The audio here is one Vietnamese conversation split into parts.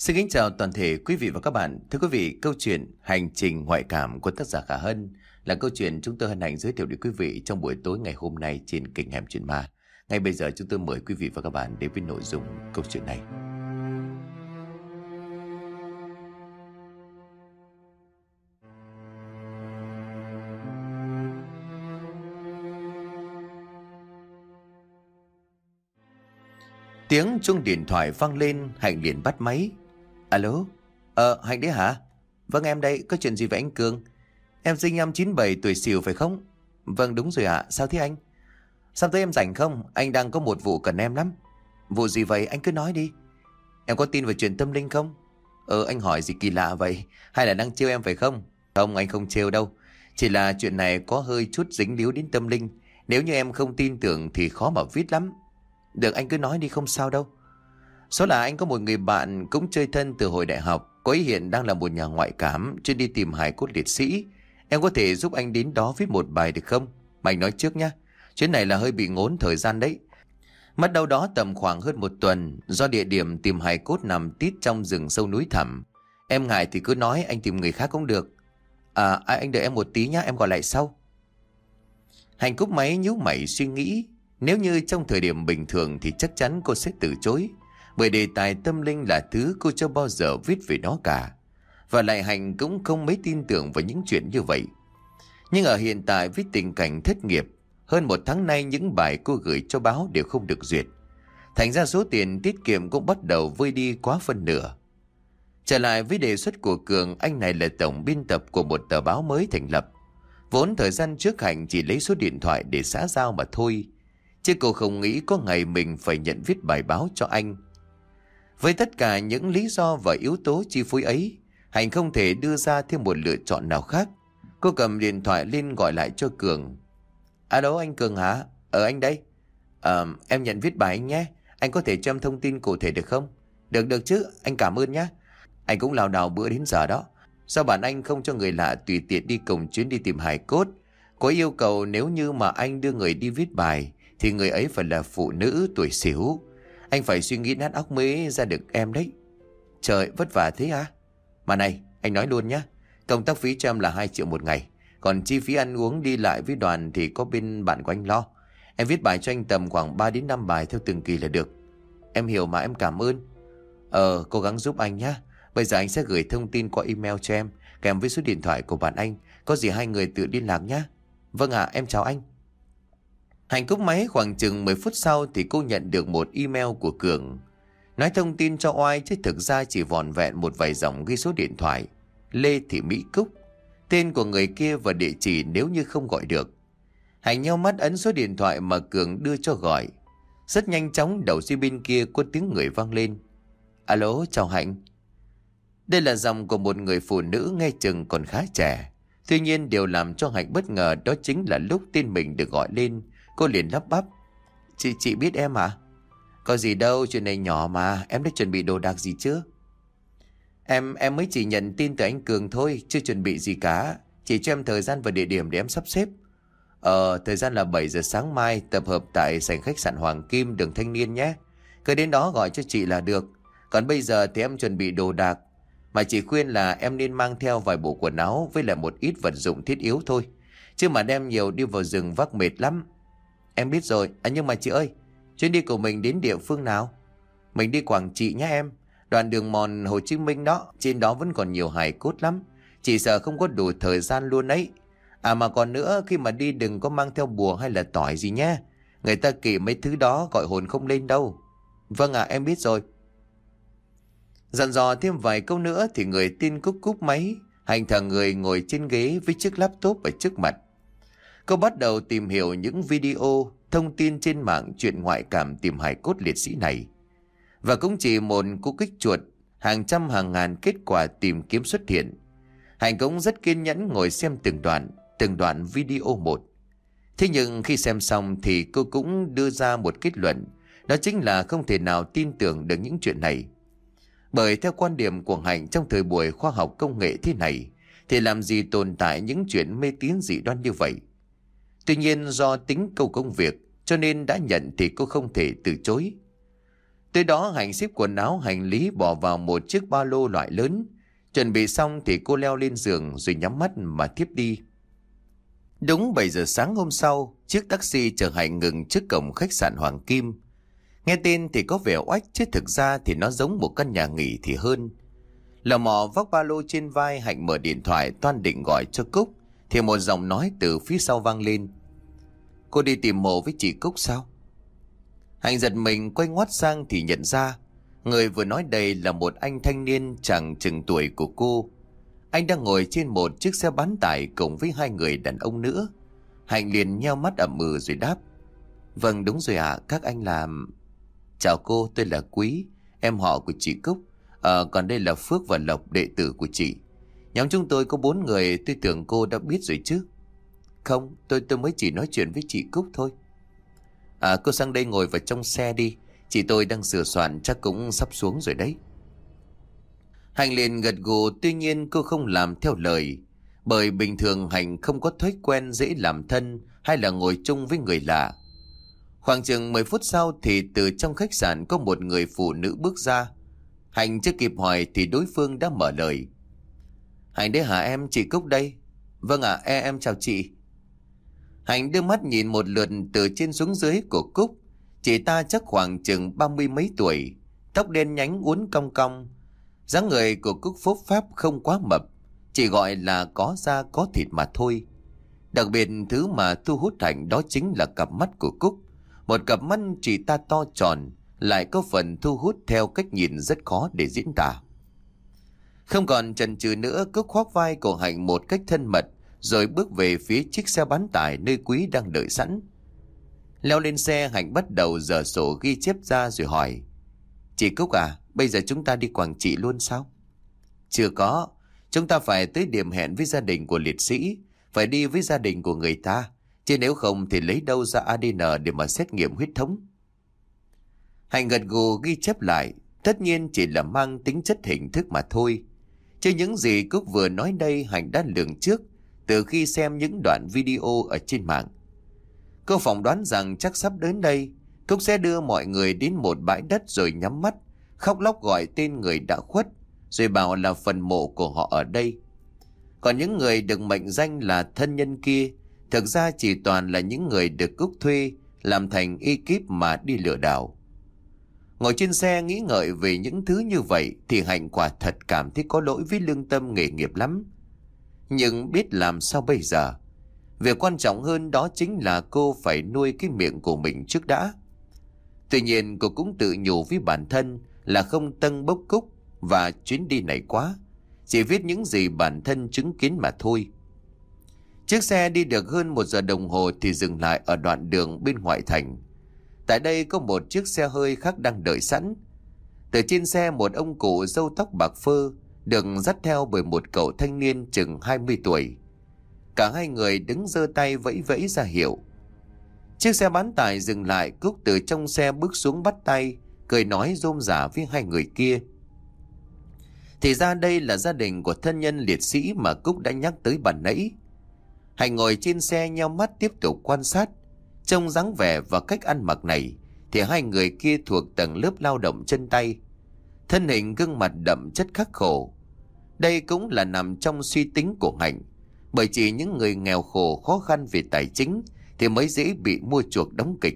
Xin kính chào toàn thể quý vị và các bạn. Thưa quý vị, câu chuyện Hành trình ngoại cảm của tác giả Khả Hân là câu chuyện chúng tôi hân hạnh giới thiệu đến quý vị trong buổi tối ngày hôm nay trên kênh Hẻm Chuyện Ma. Ngay bây giờ chúng tôi mời quý vị và các bạn đến với nội dung câu chuyện này. Tiếng chuông điện thoại vang lên, Hạnh liền bắt máy. Alo, ờ, Hạnh đấy hả? Vâng em đây, có chuyện gì với anh Cường? Em sinh năm 97 tuổi xỉu phải không? Vâng đúng rồi ạ, sao thế anh? Sao tới em rảnh không? Anh đang có một vụ cần em lắm. Vụ gì vậy? Anh cứ nói đi. Em có tin về chuyện tâm linh không? Ờ, anh hỏi gì kỳ lạ vậy? Hay là đang trêu em phải không? Không, anh không trêu đâu. Chỉ là chuyện này có hơi chút dính líu đến tâm linh. Nếu như em không tin tưởng thì khó mà viết lắm. Được anh cứ nói đi không sao đâu. Số là anh có một người bạn cũng chơi thân từ hồi đại học. Cô ấy hiện đang là một nhà ngoại cảm chuyên đi tìm hài cốt liệt sĩ. Em có thể giúp anh đến đó viết một bài được không? Mà anh nói trước nhá. Chuyến này là hơi bị ngốn thời gian đấy. Mất đâu đó tầm khoảng hơn một tuần do địa điểm tìm hài cốt nằm tít trong rừng sâu núi thẳm. Em ngại thì cứ nói, anh tìm người khác cũng được. À anh đợi em một tí nhá, em gọi lại sau. Hành cúc máy nhíu mày suy nghĩ, nếu như trong thời điểm bình thường thì chắc chắn cô sẽ từ chối. Bởi đề tài tâm linh là thứ cô chưa bao giờ viết về nó cả. Và lại Hành cũng không mấy tin tưởng vào những chuyện như vậy. Nhưng ở hiện tại với tình cảnh thất nghiệp, hơn một tháng nay những bài cô gửi cho báo đều không được duyệt. Thành ra số tiền tiết kiệm cũng bắt đầu vơi đi quá phân nửa. Trở lại với đề xuất của Cường, anh này là tổng biên tập của một tờ báo mới thành lập. Vốn thời gian trước Hạnh chỉ lấy số điện thoại để xã giao mà thôi. Chứ cô không nghĩ có ngày mình phải nhận viết bài báo cho anh. Với tất cả những lý do và yếu tố chi phối ấy, Hạnh không thể đưa ra thêm một lựa chọn nào khác. Cô cầm điện thoại lên gọi lại cho Cường. Alo anh Cường hả? Ở anh đây. À, em nhận viết bài anh nhé. Anh có thể cho em thông tin cụ thể được không? Được được chứ, anh cảm ơn nhé. Anh cũng lào đào bữa đến giờ đó. Sao bản anh không cho người lạ tùy tiện đi cùng chuyến đi tìm hải cốt? Có yêu cầu nếu như mà anh đưa người đi viết bài thì người ấy phải là phụ nữ tuổi xỉu. Anh phải suy nghĩ nát óc mới ra được em đấy. Trời, vất vả thế à? Mà này, anh nói luôn nhá. Công tác phí cho em là 2 triệu một ngày. Còn chi phí ăn uống đi lại với đoàn thì có bên bạn của anh lo. Em viết bài cho anh tầm khoảng 3 đến 5 bài theo từng kỳ là được. Em hiểu mà em cảm ơn. Ờ, cố gắng giúp anh nhá. Bây giờ anh sẽ gửi thông tin qua email cho em, kèm với số điện thoại của bạn anh. Có gì hai người tự liên lạc nhá. Vâng ạ, em chào anh. Hạnh cúp máy khoảng chừng 10 phút sau thì cô nhận được một email của Cường. Nói thông tin cho oai chứ thực ra chỉ vòn vẹn một vài dòng ghi số điện thoại. Lê Thị Mỹ Cúc. Tên của người kia và địa chỉ nếu như không gọi được. Hạnh nhau mắt ấn số điện thoại mà Cường đưa cho gọi. Rất nhanh chóng đầu dây bên kia có tiếng người vang lên. Alo, chào Hạnh. Đây là dòng của một người phụ nữ nghe chừng còn khá trẻ. Tuy nhiên điều làm cho Hạnh bất ngờ đó chính là lúc tên mình được gọi lên Cô liền lắp bắp. Chị chị biết em à? Có gì đâu, chuyện này nhỏ mà, em đã chuẩn bị đồ đạc gì chưa? Em em mới chỉ nhận tin từ anh Cường thôi, chưa chuẩn bị gì cả. Chỉ cho em thời gian và địa điểm để em sắp xếp. Ờ, thời gian là 7 giờ sáng mai, tập hợp tại sảnh khách sạn Hoàng Kim, đường Thanh Niên nhé. Cứ đến đó gọi cho chị là được. Còn bây giờ thì em chuẩn bị đồ đạc. Mà chị khuyên là em nên mang theo vài bộ quần áo với lại một ít vật dụng thiết yếu thôi. Chứ mà đem nhiều đi vào rừng vác mệt lắm. Em biết rồi, à nhưng mà chị ơi, chuyến đi của mình đến địa phương nào? Mình đi Quảng Trị nhé em. Đoạn đường mòn Hồ Chí Minh đó, trên đó vẫn còn nhiều hài cốt lắm. chị sợ không có đủ thời gian luôn ấy. À mà còn nữa, khi mà đi đừng có mang theo bùa hay là tỏi gì nhé. Người ta kỵ mấy thứ đó gọi hồn không lên đâu. Vâng ạ, em biết rồi. Dặn dò thêm vài câu nữa thì người tin cúc cúc máy. Hành thờ người ngồi trên ghế với chiếc laptop ở trước mặt. Cô bắt đầu tìm hiểu những video, thông tin trên mạng chuyện ngoại cảm tìm hài cốt liệt sĩ này. Và cũng chỉ một cú kích chuột, hàng trăm hàng ngàn kết quả tìm kiếm xuất hiện. Hành cũng rất kiên nhẫn ngồi xem từng đoạn, từng đoạn video một. Thế nhưng khi xem xong thì cô cũng đưa ra một kết luận, đó chính là không thể nào tin tưởng được những chuyện này. Bởi theo quan điểm của Hạnh trong thời buổi khoa học công nghệ thế này, thì làm gì tồn tại những chuyện mê tín dị đoan như vậy. Tuy nhiên do tính câu công việc cho nên đã nhận thì cô không thể từ chối. Tới đó Hạnh xếp quần áo hành lý bỏ vào một chiếc ba lô loại lớn. Chuẩn bị xong thì cô leo lên giường rồi nhắm mắt mà tiếp đi. Đúng 7 giờ sáng hôm sau, chiếc taxi chở Hạnh ngừng trước cổng khách sạn Hoàng Kim. Nghe tên thì có vẻ oách chứ thực ra thì nó giống một căn nhà nghỉ thì hơn. Lò mò vác ba lô trên vai Hạnh mở điện thoại toan định gọi cho Cúc thì một giọng nói từ phía sau vang lên. Cô đi tìm mộ với chị Cúc sao? Hạnh giật mình quay ngoắt sang thì nhận ra người vừa nói đây là một anh thanh niên chẳng chừng tuổi của cô. Anh đang ngồi trên một chiếc xe bán tải cùng với hai người đàn ông nữa. Hạnh liền nheo mắt ẩm ừ rồi đáp. Vâng đúng rồi ạ, các anh làm... Chào cô, tôi là Quý, em họ của chị Cúc. À, còn đây là Phước và Lộc, đệ tử của chị. Nhóm chúng tôi có bốn người, tôi tưởng cô đã biết rồi chứ. Không, tôi tôi mới chỉ nói chuyện với chị Cúc thôi. À, cô sang đây ngồi vào trong xe đi. Chị tôi đang sửa soạn chắc cũng sắp xuống rồi đấy. Hành liền gật gù tuy nhiên cô không làm theo lời. Bởi bình thường Hành không có thói quen dễ làm thân hay là ngồi chung với người lạ. Khoảng chừng 10 phút sau thì từ trong khách sạn có một người phụ nữ bước ra. Hành chưa kịp hỏi thì đối phương đã mở lời. Hạnh đấy hả em, chị Cúc đây. Vâng ạ, e em chào chị. Hạnh đưa mắt nhìn một lượt từ trên xuống dưới của Cúc. Chị ta chắc khoảng chừng ba mươi mấy tuổi, tóc đen nhánh uốn cong cong. dáng người của Cúc phúc pháp không quá mập, chỉ gọi là có da có thịt mà thôi. Đặc biệt thứ mà thu hút Hạnh đó chính là cặp mắt của Cúc. Một cặp mắt chị ta to tròn, lại có phần thu hút theo cách nhìn rất khó để diễn tả. Không còn chần chừ nữa, Cúc khoác vai của Hạnh một cách thân mật, rồi bước về phía chiếc xe bán tải nơi quý đang đợi sẵn. Leo lên xe Hạnh bắt đầu dở sổ ghi chép ra rồi hỏi. Chị Cúc à, bây giờ chúng ta đi Quảng Trị luôn sao? Chưa có, chúng ta phải tới điểm hẹn với gia đình của liệt sĩ, phải đi với gia đình của người ta, chứ nếu không thì lấy đâu ra ADN để mà xét nghiệm huyết thống. Hạnh gật gù ghi chép lại, tất nhiên chỉ là mang tính chất hình thức mà thôi. Chứ những gì Cúc vừa nói đây Hạnh đã lường trước từ khi xem những đoạn video ở trên mạng. Cô phỏng đoán rằng chắc sắp đến đây, Cúc sẽ đưa mọi người đến một bãi đất rồi nhắm mắt, khóc lóc gọi tên người đã khuất, rồi bảo là phần mộ của họ ở đây. Còn những người được mệnh danh là thân nhân kia, thực ra chỉ toàn là những người được Cúc thuê làm thành ekip mà đi lừa đảo. Ngồi trên xe nghĩ ngợi về những thứ như vậy thì Hạnh quả thật cảm thấy có lỗi với lương tâm nghề nghiệp lắm. Nhưng biết làm sao bây giờ? Việc quan trọng hơn đó chính là cô phải nuôi cái miệng của mình trước đã. Tuy nhiên, cô cũng tự nhủ với bản thân là không tân bốc cúc và chuyến đi này quá. Chỉ viết những gì bản thân chứng kiến mà thôi. Chiếc xe đi được hơn một giờ đồng hồ thì dừng lại ở đoạn đường bên ngoại thành. Tại đây có một chiếc xe hơi khác đang đợi sẵn. Từ trên xe một ông cụ râu tóc bạc phơ được dắt theo bởi một cậu thanh niên chừng 20 tuổi. Cả hai người đứng giơ tay vẫy vẫy ra hiệu. Chiếc xe bán tải dừng lại, Cúc từ trong xe bước xuống bắt tay, cười nói rôm rả với hai người kia. Thì ra đây là gia đình của thân nhân liệt sĩ mà Cúc đã nhắc tới bản nãy. Hành ngồi trên xe nhau mắt tiếp tục quan sát. Trông dáng vẻ và cách ăn mặc này, thì hai người kia thuộc tầng lớp lao động chân tay. Thân hình gương mặt đậm chất khắc khổ. Đây cũng là nằm trong suy tính của Hạnh. Bởi chỉ những người nghèo khổ khó khăn về tài chính thì mới dễ bị mua chuộc đóng kịch.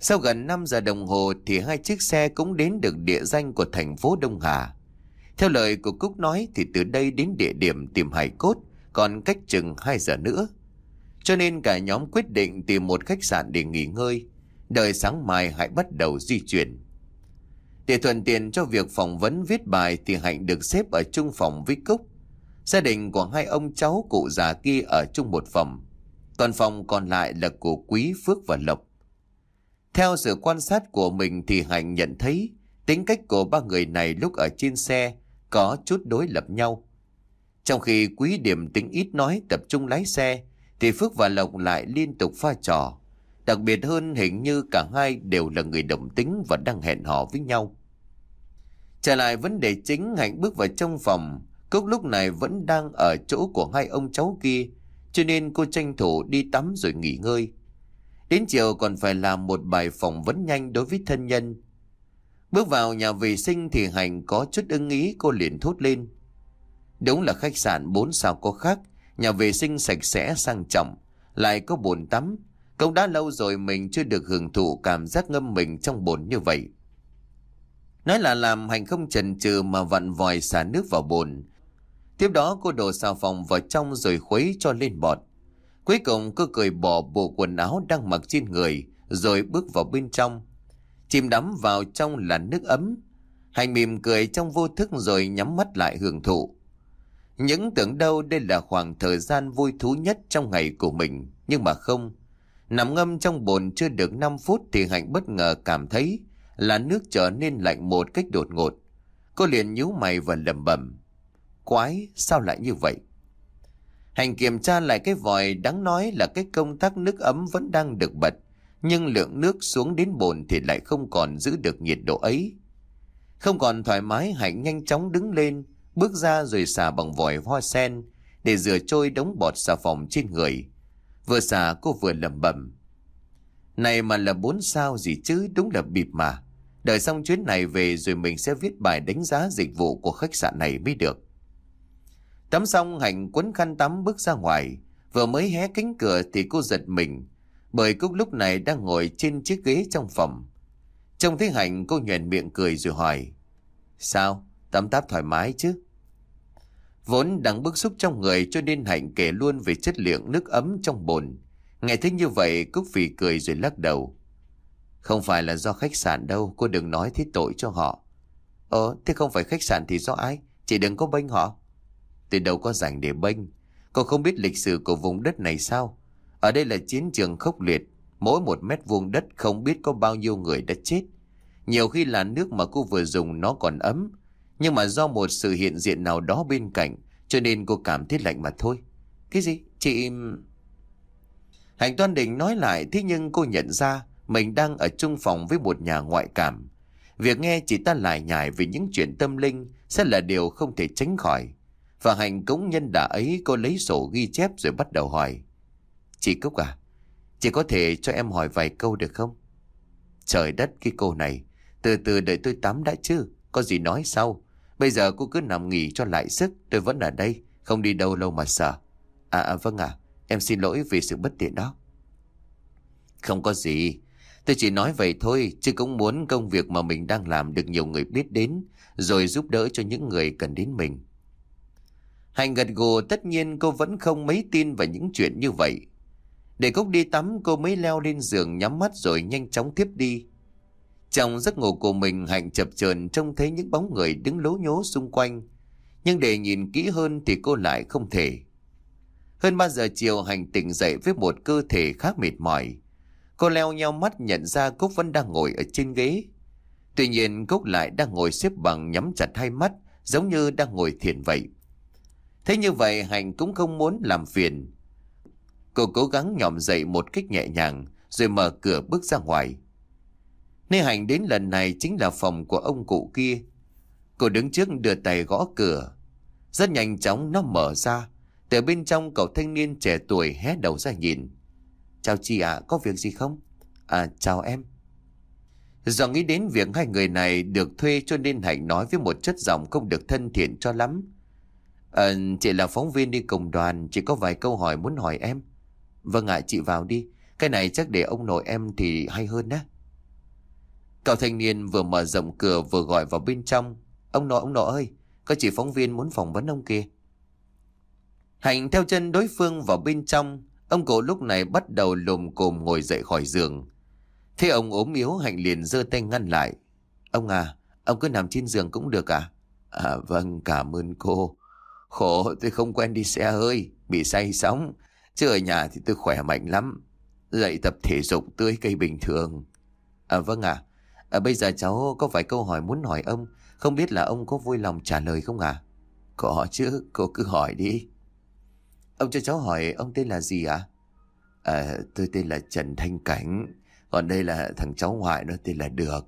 Sau gần 5 giờ đồng hồ thì hai chiếc xe cũng đến được địa danh của thành phố Đông Hà. Theo lời của Cúc nói thì từ đây đến địa điểm tìm hải cốt còn cách chừng 2 giờ nữa. Cho nên cả nhóm quyết định tìm một khách sạn để nghỉ ngơi. Đợi sáng mai hãy bắt đầu di chuyển. Để thuận tiện cho việc phỏng vấn viết bài thì Hạnh được xếp ở chung phòng với Cúc. Gia đình của hai ông cháu cụ già kia ở chung một phòng. Còn phòng còn lại là của Quý, Phước và Lộc. Theo sự quan sát của mình thì Hạnh nhận thấy tính cách của ba người này lúc ở trên xe có chút đối lập nhau. Trong khi Quý điểm tính ít nói tập trung lái xe thì Phước và Lộc lại liên tục pha trò. Đặc biệt hơn hình như cả hai đều là người đồng tính và đang hẹn hò với nhau. Trở lại vấn đề chính Hạnh bước vào trong phòng Cúc lúc này vẫn đang ở chỗ của hai ông cháu kia Cho nên cô tranh thủ đi tắm rồi nghỉ ngơi Đến chiều còn phải làm một bài phỏng vấn nhanh đối với thân nhân Bước vào nhà vệ sinh thì Hành có chút ưng ý cô liền thốt lên. Đúng là khách sạn 4 sao có khác, nhà vệ sinh sạch sẽ sang trọng, lại có bồn tắm. Cũng đã lâu rồi mình chưa được hưởng thụ cảm giác ngâm mình trong bồn như vậy. Nói là làm Hành không chần chừ mà vặn vòi xả nước vào bồn. Tiếp đó cô đổ xà phòng vào trong rồi khuấy cho lên bọt. Cuối cùng cô cười bỏ bộ quần áo đang mặc trên người rồi bước vào bên trong. Chìm đắm vào trong là nước ấm. Hành mỉm cười trong vô thức rồi nhắm mắt lại hưởng thụ. Những tưởng đâu đây là khoảng thời gian vui thú nhất trong ngày của mình, nhưng mà không. Nằm ngâm trong bồn chưa được 5 phút thì Hạnh bất ngờ cảm thấy là nước trở nên lạnh một cách đột ngột. Cô liền nhíu mày và lẩm bẩm. Quái, sao lại như vậy? Hành kiểm tra lại cái vòi đáng nói là cái công tắc nước ấm vẫn đang được bật, nhưng lượng nước xuống đến bồn thì lại không còn giữ được nhiệt độ ấy. Không còn thoải mái Hạnh nhanh chóng đứng lên, bước ra rồi xả bằng vòi hoa sen để rửa trôi đống bọt xà phòng trên người. Vừa xả, cô vừa lẩm bẩm. Này mà là bốn sao gì chứ, đúng là bịp mà. Đợi xong chuyến này về rồi mình sẽ viết bài đánh giá dịch vụ của khách sạn này mới được. Tắm xong, Hạnh quấn khăn tắm bước ra ngoài. Vừa mới hé cánh cửa thì cô giật mình. Bởi Cúc lúc này đang ngồi trên chiếc ghế trong phòng. Trông thấy Hạnh, cô nhuền miệng cười rồi hỏi. Sao? Tắm táp thoải mái chứ? Vốn đang bức xúc trong người cho nên Hạnh kể luôn về chất lượng nước ấm trong bồn. Nghe thấy như vậy Cúc phì cười rồi lắc đầu. Không phải là do khách sạn đâu, cô đừng nói thế tội cho họ. Ờ, thế không phải khách sạn thì do ai? Chị đừng có bênh họ. Tôi đâu có rảnh để bênh. Cô không biết lịch sử của vùng đất này sao? Ở đây là chiến trường khốc liệt. Mỗi một mét vuông đất không biết có bao nhiêu người đã chết. Nhiều khi là nước mà cô vừa dùng nó còn ấm. Nhưng mà do một sự hiện diện nào đó bên cạnh cho nên cô cảm thấy lạnh mà thôi. Cái gì? Chị... Hành toan định nói lại thế nhưng cô nhận ra mình đang ở chung phòng với một nhà ngoại cảm. Việc nghe chị ta lại nhải về những chuyện tâm linh sẽ là điều không thể tránh khỏi. Và hành cống nhân đã ấy cô lấy sổ ghi chép rồi bắt đầu hỏi. Chị Cúc à, chị có thể cho em hỏi vài câu được không? Trời đất cái cô này, từ từ đợi tôi tắm đã chứ, có gì nói sau. Bây giờ cô cứ nằm nghỉ cho lại sức, tôi vẫn ở đây, không đi đâu lâu mà sợ. À, à vâng ạ, em xin lỗi vì sự bất tiện đó. Không có gì, tôi chỉ nói vậy thôi, chứ cũng muốn công việc mà mình đang làm được nhiều người biết đến, rồi giúp đỡ cho những người cần đến mình. Hành gật gù tất nhiên cô vẫn không mấy tin vào những chuyện như vậy. Để Cúc đi tắm cô mới leo lên giường nhắm mắt rồi nhanh chóng tiếp đi. Trong giấc ngủ của mình, Hạnh chập chờn trông thấy những bóng người đứng lố nhố xung quanh. Nhưng để nhìn kỹ hơn thì cô lại không thể. Hơn 3 giờ chiều, Hạnh tỉnh dậy với một cơ thể khá mệt mỏi. Cô leo nhau mắt nhận ra Cúc vẫn đang ngồi ở trên ghế. Tuy nhiên, Cúc lại đang ngồi xếp bằng nhắm chặt hai mắt, giống như đang ngồi thiền vậy. Thế như vậy, Hạnh cũng không muốn làm phiền. Cô cố gắng nhòm dậy một cách nhẹ nhàng, rồi mở cửa bước ra ngoài. Nơi Hạnh đến lần này chính là phòng của ông cụ kia. Cô đứng trước đưa tay gõ cửa. Rất nhanh chóng nó mở ra. Từ bên trong cậu thanh niên trẻ tuổi hé đầu ra nhìn. Chào chị ạ, có việc gì không? À, chào em. Do nghĩ đến việc hai người này được thuê cho nên Hạnh nói với một chất giọng không được thân thiện cho lắm. À, chị là phóng viên đi cùng đoàn, chỉ có vài câu hỏi muốn hỏi em. Vâng ạ, chị vào đi. Cái này chắc để ông nội em thì hay hơn á. Cậu thanh niên vừa mở rộng cửa vừa gọi vào bên trong. Ông nội, ông nội ơi, có chị phóng viên muốn phỏng vấn ông kia. Hạnh theo chân đối phương vào bên trong. Ông cụ lúc này bắt đầu lùm cồm ngồi dậy khỏi giường. Thế ông ốm yếu Hạnh liền giơ tay ngăn lại. Ông à, ông cứ nằm trên giường cũng được à? À vâng, cảm ơn cô. Khổ tôi không quen đi xe hơi, bị say sóng. Chứ ở nhà thì tôi khỏe mạnh lắm. Dậy tập thể dục tươi cây bình thường. À vâng ạ. À. bây giờ cháu có vài câu hỏi muốn hỏi ông. Không biết là ông có vui lòng trả lời không à? Có chứ, cô cứ hỏi đi. Ông cho cháu hỏi ông tên là gì ạ? À? à, tôi tên là Trần Thanh Cảnh. Còn đây là thằng cháu ngoại nó tên là Được.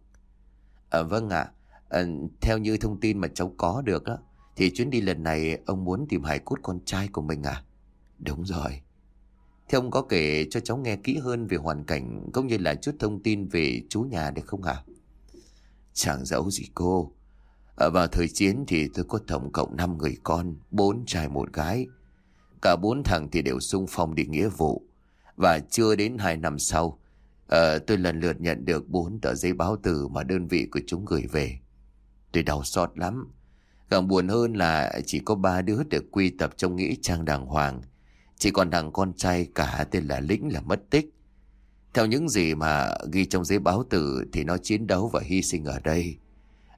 À, vâng ạ. À, theo như thông tin mà cháu có được á, thì chuyến đi lần này ông muốn tìm hải cốt con trai của mình à? Đúng rồi. Thế ông có kể cho cháu nghe kỹ hơn về hoàn cảnh cũng như là chút thông tin về chú nhà được không hả? Chẳng giấu gì cô. Ở vào thời chiến thì tôi có tổng cộng 5 người con, bốn trai một gái. Cả bốn thằng thì đều sung phong đi nghĩa vụ. Và chưa đến 2 năm sau, uh, tôi lần lượt nhận được bốn tờ giấy báo từ mà đơn vị của chúng gửi về. Tôi đau xót lắm. Càng buồn hơn là chỉ có ba đứa được quy tập trong nghĩa trang đàng hoàng. Chỉ còn thằng con trai cả tên là Lĩnh là mất tích. Theo những gì mà ghi trong giấy báo tử thì nó chiến đấu và hy sinh ở đây.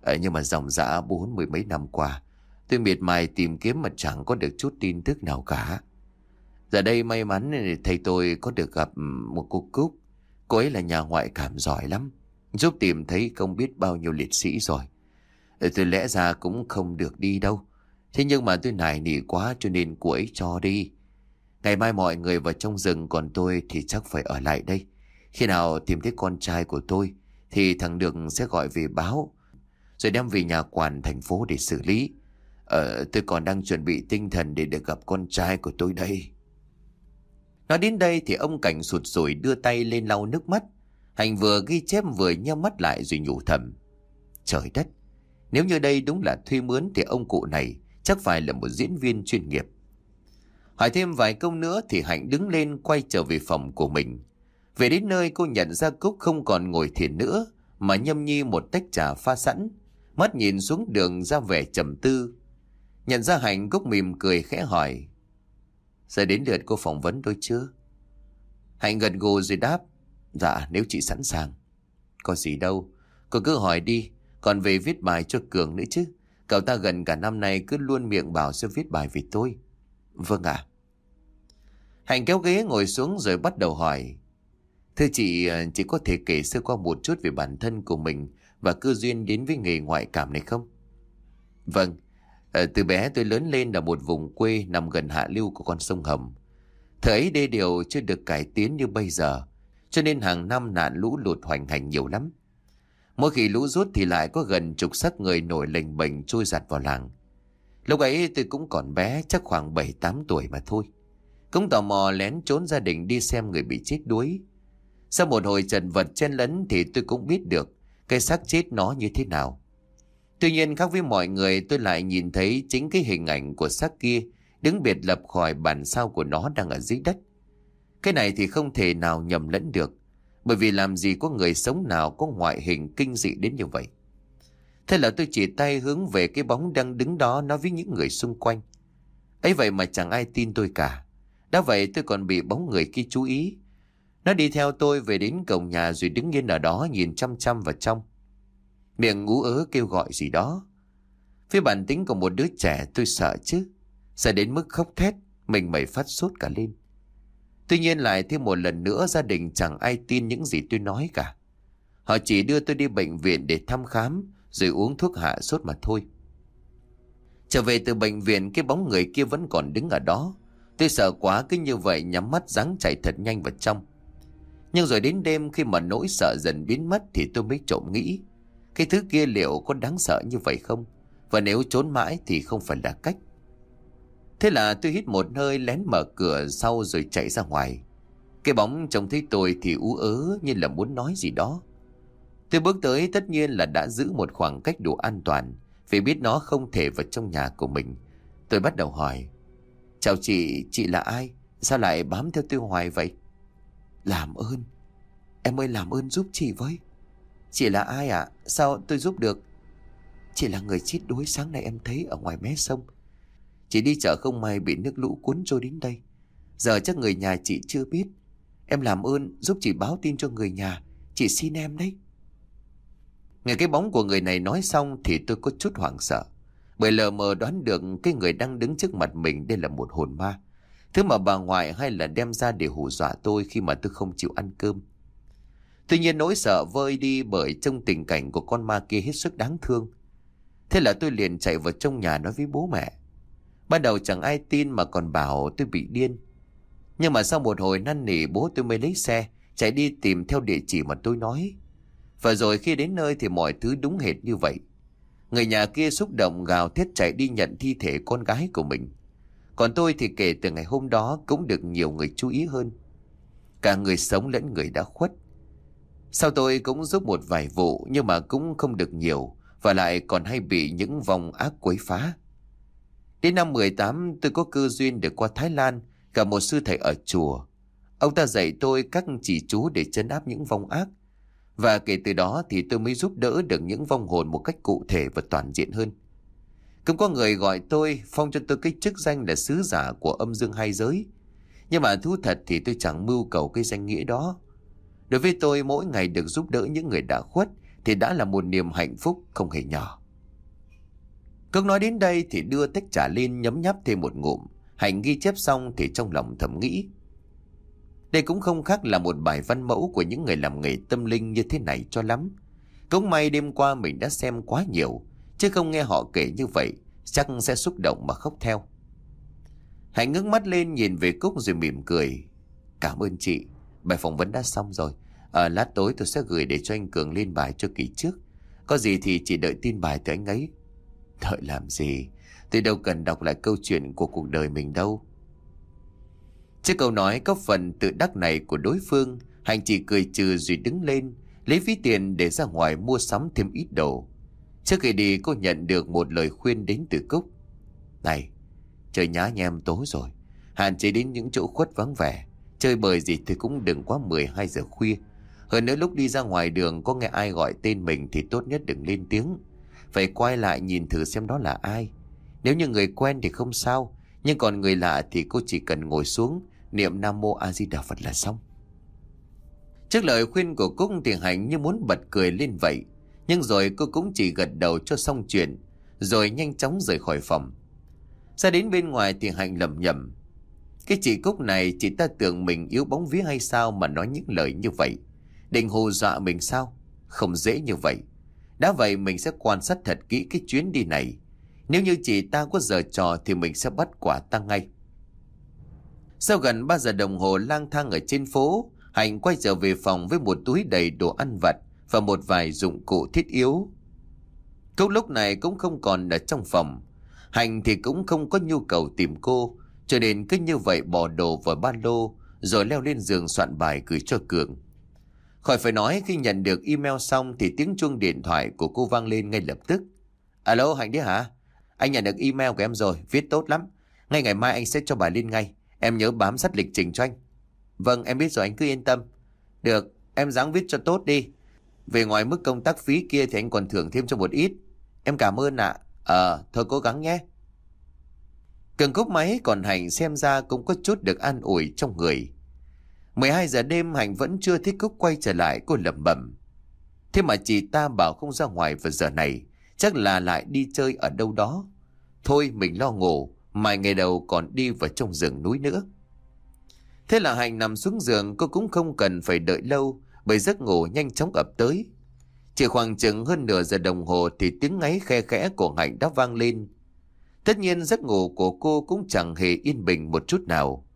À, nhưng mà dòng dã bốn mười mấy năm qua, tôi miệt mài tìm kiếm mà chẳng có được chút tin tức nào cả. Giờ đây may mắn thầy tôi có được gặp ừ, một cô Cúc. Cô ấy là nhà ngoại cảm giỏi lắm. Giúp tìm thấy không biết bao nhiêu liệt sĩ rồi. Ờ, tôi lẽ ra cũng không được đi đâu. Thế nhưng mà tôi nài nỉ quá cho nên cô ấy cho đi. Ngày mai mọi người vào trong rừng còn tôi thì chắc phải ở lại đây. Khi nào tìm thấy con trai của tôi thì thằng Đường sẽ gọi về báo rồi đem về nhà quản thành phố để xử lý. Ờ, tôi còn đang chuẩn bị tinh thần để được gặp con trai của tôi đây. Nói đến đây thì ông Cảnh sụt sùi đưa tay lên lau nước mắt. Hành vừa ghi chép vừa nhắm mắt lại rồi nhủ thầm. Trời đất, nếu như đây đúng là thuê mướn thì ông cụ này chắc phải là một diễn viên chuyên nghiệp. Hỏi thêm vài câu nữa thì Hạnh đứng lên quay trở về phòng của mình. Về đến nơi cô nhận ra Cúc không còn ngồi thiền nữa, mà nhâm nhi một tách trà pha sẵn. Mắt nhìn xuống đường ra vẻ trầm tư. Nhận ra Hạnh, Cúc mỉm cười khẽ hỏi. Giờ đến lượt cô phỏng vấn tôi chưa? Hạnh gần gù rồi đáp. Dạ nếu chị sẵn sàng. Có gì đâu. Cô cứ hỏi đi. Còn về viết bài cho Cường nữa chứ. Cậu ta gần cả năm nay cứ luôn miệng bảo sẽ viết bài về tôi. Vâng ạ. Hạnh kéo ghế ngồi xuống rồi bắt đầu hỏi. Thưa chị, ờ, chị có thể kể sơ qua một chút về bản thân của mình và cư duyên đến với nghề ngoại cảm này không? Vâng, ờ, từ bé tôi lớn lên ở một vùng quê nằm gần hạ lưu của con sông Hầm. Thời ấy đê điều chưa được cải tiến như bây giờ, cho nên hàng năm nạn lũ lụt hoành hành nhiều lắm. Mỗi khi lũ rút thì lại có gần chục xác người nổi lệnh bệnh trôi giặt vào làng. Lúc ấy tôi cũng còn bé, chắc khoảng 7-8 tuổi mà thôi. Cũng tò mò lén trốn gia đình đi xem người bị chết đuối. Sau một hồi trần vật chen lấn thì tôi cũng biết được cái xác chết nó như thế nào. Tuy nhiên khác với mọi người tôi lại nhìn thấy chính cái hình ảnh của xác kia đứng biệt lập khỏi bản sao của nó đang ở dưới đất. Cái này thì không thể nào nhầm lẫn được. Bởi vì làm gì có người sống nào có ngoại hình kinh dị đến như vậy. Thế là tôi chỉ tay hướng về cái bóng đang đứng đó nói với những người xung quanh. ấy vậy mà chẳng ai tin tôi cả. Đã vậy tôi còn bị bóng người kia chú ý. Nó đi theo tôi về đến cổng nhà rồi đứng yên ở đó nhìn chăm chăm vào trong. Miệng ngú ớ kêu gọi gì đó. Phía bản tính của một đứa trẻ tôi sợ chứ. Sợ đến mức khóc thét, mình mẩy phát sốt cả lên. Tuy nhiên lại thêm một lần nữa gia đình chẳng ai tin những gì tôi nói cả. Họ chỉ đưa tôi đi bệnh viện để thăm khám rồi uống thuốc hạ sốt mà thôi. Trở về từ bệnh viện, cái bóng người kia vẫn còn đứng ở đó. Tôi sợ quá, cứ như vậy nhắm mắt ráng chạy thật nhanh vào trong. Nhưng rồi đến đêm, khi mà nỗi sợ dần biến mất thì tôi mới trộm nghĩ. Cái thứ kia liệu có đáng sợ như vậy không? Và nếu trốn mãi thì không phải là cách. Thế là tôi hít một hơi, lén mở cửa sau rồi chạy ra ngoài. Cái bóng trông thấy tôi thì ú ớ như là muốn nói gì đó. Tôi bước tới tất nhiên là đã giữ một khoảng cách đủ an toàn vì biết nó không thể vào trong nhà của mình. Tôi bắt đầu hỏi. Chào chị, chị là ai? Sao lại bám theo tôi hoài vậy? Làm ơn. Em ơi làm ơn giúp chị với. Chị là ai ạ? À? Sao tôi giúp được? Chị là người chết đuối sáng nay em thấy ở ngoài mé sông. Chị đi chợ không may bị nước lũ cuốn trôi đến đây. Giờ chắc người nhà chị chưa biết. Em làm ơn giúp chị báo tin cho người nhà. Chị xin em đấy. Nghe cái bóng của người này nói xong thì tôi có chút hoảng sợ. Bởi lờ mờ đoán được cái người đang đứng trước mặt mình đây là một hồn ma. Thứ mà bà ngoại hay là đem ra để hù dọa tôi khi mà tôi không chịu ăn cơm. Tuy nhiên nỗi sợ vơi đi bởi trong tình cảnh của con ma kia hết sức đáng thương. Thế là tôi liền chạy vào trong nhà nói với bố mẹ. Ban đầu chẳng ai tin mà còn bảo tôi bị điên. Nhưng mà sau một hồi năn nỉ bố tôi mới lấy xe, chạy đi tìm theo địa chỉ mà tôi nói. Và rồi khi đến nơi thì mọi thứ đúng hệt như vậy. Người nhà kia xúc động gào thét chạy đi nhận thi thể con gái của mình. Còn tôi thì kể từ ngày hôm đó cũng được nhiều người chú ý hơn. Cả người sống lẫn người đã khuất. Sau tôi cũng giúp một vài vụ nhưng mà cũng không được nhiều và lại còn hay bị những vòng ác quấy phá. Đến năm 18 tôi có cơ duyên được qua Thái Lan, gặp một sư thầy ở chùa. Ông ta dạy tôi các chỉ chú để chấn áp những vong ác. Và kể từ đó thì tôi mới giúp đỡ được những vong hồn một cách cụ thể và toàn diện hơn. Cũng có người gọi tôi, phong cho tôi cái chức danh là sứ giả của âm dương hai giới. Nhưng mà thú thật thì tôi chẳng mưu cầu cái danh nghĩa đó. Đối với tôi, mỗi ngày được giúp đỡ những người đã khuất thì đã là một niềm hạnh phúc không hề nhỏ. Cưng nói đến đây thì đưa tách trà lên nhấm nháp thêm một ngụm. Hạnh ghi chép xong thì trong lòng thầm nghĩ. Đây cũng không khác là một bài văn mẫu của những người làm nghề tâm linh như thế này cho lắm. Cũng may đêm qua mình đã xem quá nhiều, chứ không nghe họ kể như vậy, chắc sẽ xúc động mà khóc theo. Hạnh ngước mắt lên nhìn về Cúc rồi mỉm cười. Cảm ơn chị, bài phỏng vấn đã xong rồi. À, lát tối tôi sẽ gửi để cho anh Cường lên bài cho kỳ trước. Có gì thì chỉ đợi tin bài từ anh ấy. Đợi làm gì? Tôi đâu cần đọc lại câu chuyện của cuộc đời mình đâu. Trước câu nói có phần tự đắc này của đối phương, Hành chỉ cười trừ rồi đứng lên, lấy ví tiền để ra ngoài mua sắm thêm ít đồ. Trước khi đi cô nhận được một lời khuyên đến từ Cúc. Này, trời nhá nhem tối rồi, hạn chế đến những chỗ khuất vắng vẻ. Chơi bời gì thì cũng đừng quá 12 giờ khuya. Hơn nữa lúc đi ra ngoài đường có nghe ai gọi tên mình thì tốt nhất đừng lên tiếng. Phải quay lại nhìn thử xem đó là ai. Nếu như người quen thì không sao, nhưng còn người lạ thì cô chỉ cần ngồi xuống, niệm Nam Mô A Di Đà Phật là xong. Trước lời khuyên của Cúc thì Hạnh như muốn bật cười lên vậy, nhưng rồi cô cũng chỉ gật đầu cho xong chuyện, rồi nhanh chóng rời khỏi phòng. Ra đến bên ngoài thì Hạnh lầm nhầm. Cái chị Cúc này chị ta tưởng mình yếu bóng vía hay sao mà nói những lời như vậy. Định hù dọa mình sao? Không dễ như vậy. Đã vậy mình sẽ quan sát thật kỹ cái chuyến đi này. Nếu như chị ta có giờ trò thì mình sẽ bắt quả tăng ngay. Sau gần 3 giờ đồng hồ lang thang ở trên phố, Hạnh quay trở về phòng với một túi đầy đồ ăn vặt và một vài dụng cụ thiết yếu. Câu lúc này cũng không còn ở trong phòng. Hạnh thì cũng không có nhu cầu tìm cô, cho nên cứ như vậy bỏ đồ vào ba lô, rồi leo lên giường soạn bài gửi cho Cường. Khỏi phải nói khi nhận được email xong thì tiếng chuông điện thoại của cô vang lên ngay lập tức. Alo Hạnh đấy hả? Anh nhận được email của em rồi, viết tốt lắm. Ngay ngày mai anh sẽ cho bài lên ngay. Em nhớ bám sát lịch trình cho anh. Vâng, em biết rồi anh cứ yên tâm. Được, em dáng viết cho tốt đi. Về ngoài mức công tác phí kia thì anh còn thưởng thêm cho một ít. Em cảm ơn ạ. Ờ, thôi cố gắng nhé. Cường cúp máy còn Hành xem ra cũng có chút được an ủi trong người. 12 giờ đêm Hành vẫn chưa thích Cúc quay trở lại cô lẩm bẩm. Thế mà chị ta bảo không ra ngoài vào giờ này, chắc là lại đi chơi ở đâu đó. Thôi mình lo ngủ, mai ngày đầu còn đi vào trong rừng núi nữa. Thế là Hành nằm xuống giường cô cũng không cần phải đợi lâu bởi giấc ngủ nhanh chóng ập tới. Chỉ khoảng chừng hơn nửa giờ đồng hồ thì tiếng ngáy khe khẽ của Hạnh đã vang lên. Tất nhiên giấc ngủ của cô cũng chẳng hề yên bình một chút nào.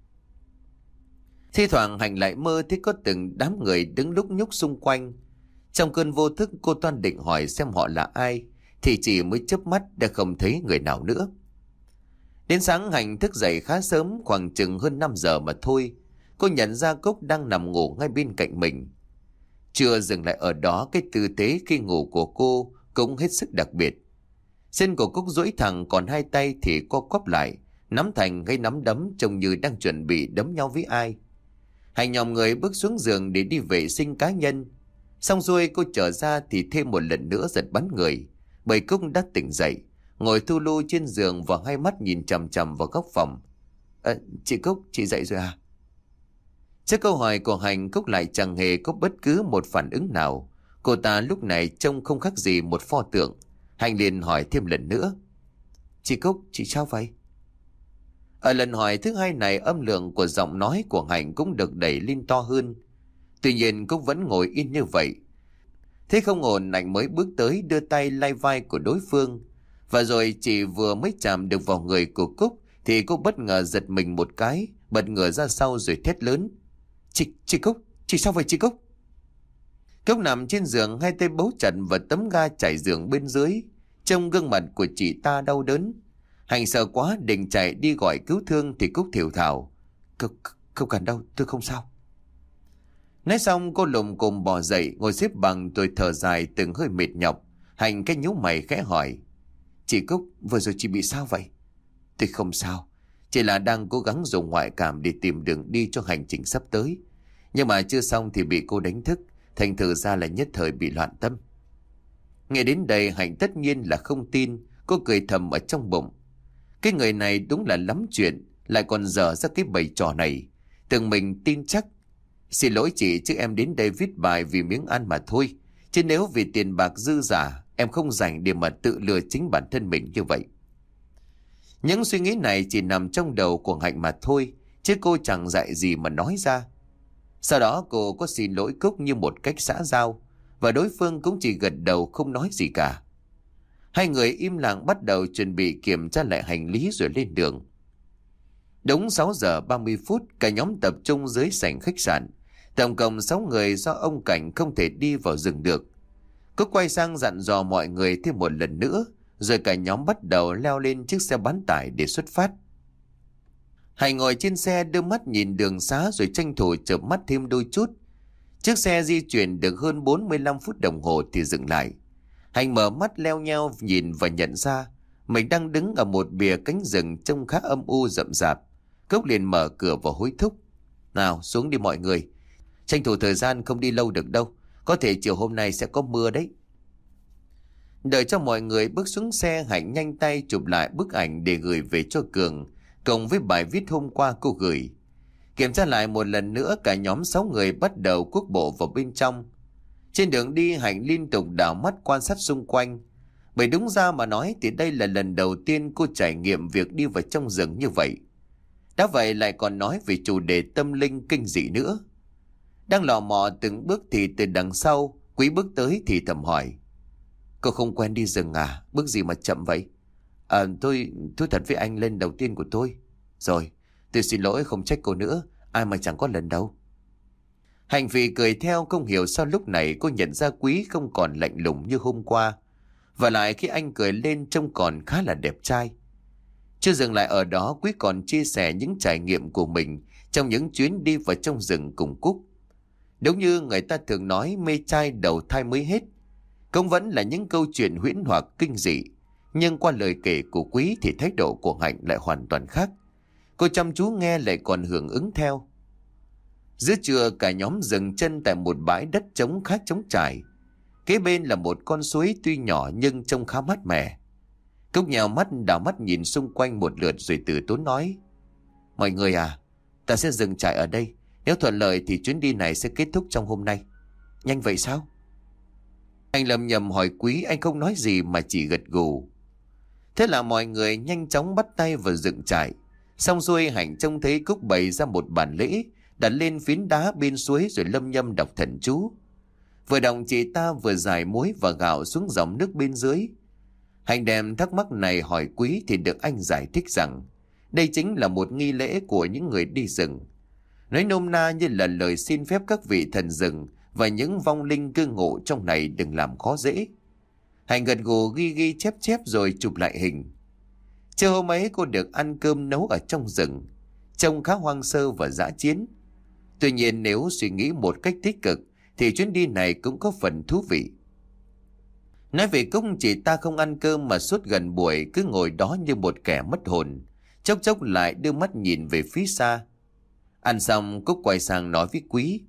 Thi thoảng Hạnh lại mơ thấy có từng đám người đứng lúc nhúc xung quanh. Trong cơn vô thức cô toan định hỏi xem họ là ai, thì chỉ mới chớp mắt đã không thấy người nào nữa. Đến sáng Hạnh thức dậy khá sớm, khoảng chừng hơn 5 giờ mà thôi. Cô nhận ra Cúc đang nằm ngủ ngay bên cạnh mình. Chưa dừng lại ở đó, cái tư thế khi ngủ của cô cũng hết sức đặc biệt. Chân của Cúc duỗi thẳng còn hai tay thì co quắp lại, nắm thành gây nắm đấm trông như đang chuẩn bị đấm nhau với ai. Hành nhòm người bước xuống giường để đi vệ sinh cá nhân. Xong xuôi cô trở ra thì thêm một lần nữa giật bắn người. Bởi Cúc đã tỉnh dậy, ngồi thu lu trên giường và hai mắt nhìn chằm chằm vào góc phòng. À, chị Cúc, chị dậy rồi à? Trước câu hỏi của Hành, Cúc lại chẳng hề có bất cứ một phản ứng nào. Cô ta lúc này trông không khác gì một pho tượng. Hành liền hỏi thêm lần nữa. Chị Cúc, chị sao vậy? Ở lần hỏi thứ hai này âm lượng của giọng nói của Hạnh cũng được đẩy lên to hơn. Tuy nhiên Cúc vẫn ngồi yên như vậy. Thế không ổn Hạnh mới bước tới đưa tay lay vai của đối phương. Và rồi chị vừa mới chạm được vào người của Cúc thì cô bất ngờ giật mình một cái, bật ngửa ra sau rồi thét lớn. Chị, chị Cúc, chị sao vậy chị Cúc? Cúc nằm trên giường hai tay bấu chặt và tấm ga chảy giường bên dưới. Trong gương mặt của chị ta đau đớn. Hành sợ quá định chạy đi gọi cứu thương thì Cúc thiểu thảo. Cúc, không cần đâu, tôi không sao. Nói xong cô lùm cùng bò dậy ngồi xếp bằng tôi thở dài từng hơi mệt nhọc. Hành cái nhú mày khẽ hỏi. Chị Cúc, vừa rồi chị bị sao vậy? Tôi không sao. Chỉ là đang cố gắng dùng ngoại cảm để tìm đường đi cho hành trình sắp tới. Nhưng mà chưa xong thì bị cô đánh thức. Thành thử ra là nhất thời bị loạn tâm. Nghe đến đây, Hạnh tất nhiên là không tin. Cô cười thầm ở trong bụng. Cái người này đúng là lắm chuyện. Lại còn dở ra cái bầy trò này. Tưởng mình tin chắc. Xin lỗi chị, chứ em đến đây viết bài vì miếng ăn mà thôi. Chứ nếu vì tiền bạc dư giả em không dành để mà tự lừa chính bản thân mình như vậy. Những suy nghĩ này chỉ nằm trong đầu của Hạnh mà thôi, chứ cô chẳng dạy gì mà nói ra. Sau đó cô có xin lỗi Cúc như một cách xã giao, và đối phương cũng chỉ gật đầu không nói gì cả. Hai người im lặng bắt đầu chuẩn bị kiểm tra lại hành lý rồi lên đường. Đúng 6 giờ 30 phút, cả nhóm tập trung dưới sảnh khách sạn. Tổng cộng 6 người do ông Cảnh không thể đi vào rừng được. Cứ quay sang dặn dò mọi người thêm một lần nữa, rồi cả nhóm bắt đầu leo lên chiếc xe bán tải để xuất phát. Hành ngồi trên xe đưa mắt nhìn đường xá rồi tranh thủ chợp mắt thêm đôi chút. Chiếc xe di chuyển được hơn 45 phút đồng hồ thì dừng lại. Hành mở mắt leo nhau nhìn và nhận ra mình đang đứng ở một bìa cánh rừng trông khá âm u rậm rạp. Cốc liền mở cửa và hối thúc. Nào xuống đi mọi người. Tranh thủ thời gian không đi lâu được đâu. Có thể chiều hôm nay sẽ có mưa đấy. Đợi cho mọi người bước xuống xe Hạnh nhanh tay chụp lại bức ảnh để gửi về cho Cường, cộng với bài viết hôm qua cô gửi. Kiểm tra lại một lần nữa cả nhóm 6 người bắt đầu quốc bộ vào bên trong. Trên đường đi Hạnh liên tục đảo mắt quan sát xung quanh. Bởi đúng ra mà nói thì đây là lần đầu tiên cô trải nghiệm việc đi vào trong rừng như vậy. Đã vậy lại còn nói về chủ đề tâm linh kinh dị nữa. Đang lò mò từng bước thì từ đằng sau, quý bước tới thì thầm hỏi. Cô không quen đi rừng à? Bước gì mà chậm vậy? À, tôi, thú thật với anh lên đầu tiên của tôi. Rồi, tôi xin lỗi không trách cô nữa. Ai mà chẳng có lần đâu. Hành vi cười theo không hiểu sao lúc này cô nhận ra quý không còn lạnh lùng như hôm qua. Và lại khi anh cười lên trông còn khá là đẹp trai. Chưa dừng lại ở đó quý còn chia sẻ những trải nghiệm của mình trong những chuyến đi vào trong rừng cùng Cúc. Đúng như người ta thường nói mê trai đầu thai mới hết. Cũng vẫn là những câu chuyện huyễn hoặc kinh dị. Nhưng qua lời kể của quý thì thái độ của Hạnh lại hoàn toàn khác. Cô chăm chú nghe lại còn hưởng ứng theo. Giữa trưa cả nhóm dừng chân tại một bãi đất trống khá trống trải. Kế bên là một con suối tuy nhỏ nhưng trông khá mát mẻ. Cúc nhào mắt đảo mắt nhìn xung quanh một lượt rồi từ tốn nói. Mọi người à, ta sẽ dừng trại ở đây. Nếu thuận lợi thì chuyến đi này sẽ kết thúc trong hôm nay. Nhanh vậy sao? Anh lầm nhầm hỏi quý anh không nói gì mà chỉ gật gù. Thế là mọi người nhanh chóng bắt tay vào dựng trại. Xong xuôi hạnh trông thấy Cúc bày ra một bàn lễ, đặt lên phiến đá bên suối rồi lâm nhâm đọc thần chú. Vừa đồng chị ta vừa giải muối và gạo xuống dòng nước bên dưới. Hành đem thắc mắc này hỏi quý thì được anh giải thích rằng đây chính là một nghi lễ của những người đi rừng. Nói nôm na như là lời xin phép các vị thần rừng và những vong linh cư ngụ trong này đừng làm khó dễ. Hành gật gù ghi ghi chép chép rồi chụp lại hình. Chưa hôm ấy cô được ăn cơm nấu ở trong rừng, trông khá hoang sơ và dã chiến. Tuy nhiên nếu suy nghĩ một cách tích cực thì chuyến đi này cũng có phần thú vị. Nói về cung chị ta không ăn cơm mà suốt gần buổi cứ ngồi đó như một kẻ mất hồn. Chốc chốc lại đưa mắt nhìn về phía xa. Ăn xong, Cúc quay sang nói với Quý.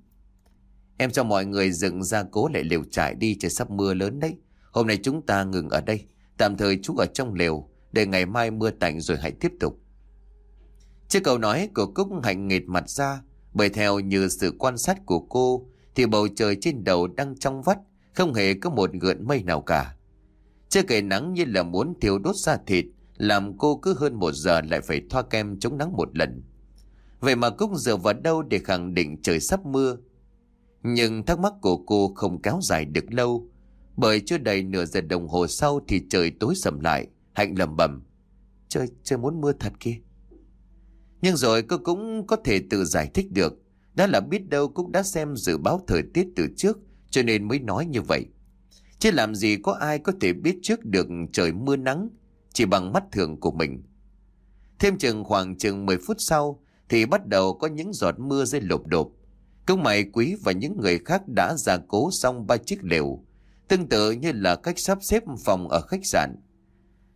Em cho mọi người dựng ra cố lại lều trại đi trời sắp mưa lớn đấy. Hôm nay chúng ta ngừng ở đây. Tạm thời chú ở trong lều, để ngày mai mưa tạnh rồi hãy tiếp tục. Trước câu nói của Cúc hạnh nghệt mặt ra, bởi theo như sự quan sát của cô, thì bầu trời trên đầu đang trong vắt, không hề có một gợn mây nào cả. Chưa kể nắng như là muốn thiêu đốt da thịt, làm cô cứ hơn một giờ lại phải thoa kem chống nắng một lần. Vậy mà Cúc dựa vào đâu để khẳng định trời sắp mưa nhưng thắc mắc của cô không kéo dài được lâu, bởi chưa đầy nửa giờ đồng hồ sau thì trời tối sầm lại, Hạnh lầm bầm. Trời, trời muốn mưa thật kia. Nhưng rồi cô cũng có thể tự giải thích được. Đó là biết đâu cũng đã xem dự báo thời tiết từ trước, cho nên mới nói như vậy. Chứ làm gì có ai có thể biết trước được trời mưa nắng, chỉ bằng mắt thường của mình. Thêm chừng khoảng chừng 10 phút sau, thì bắt đầu có những giọt mưa rơi lộp đột Công mày quý và những người khác đã gia cố xong ba chiếc lều, tương tự như là cách sắp xếp phòng ở khách sạn.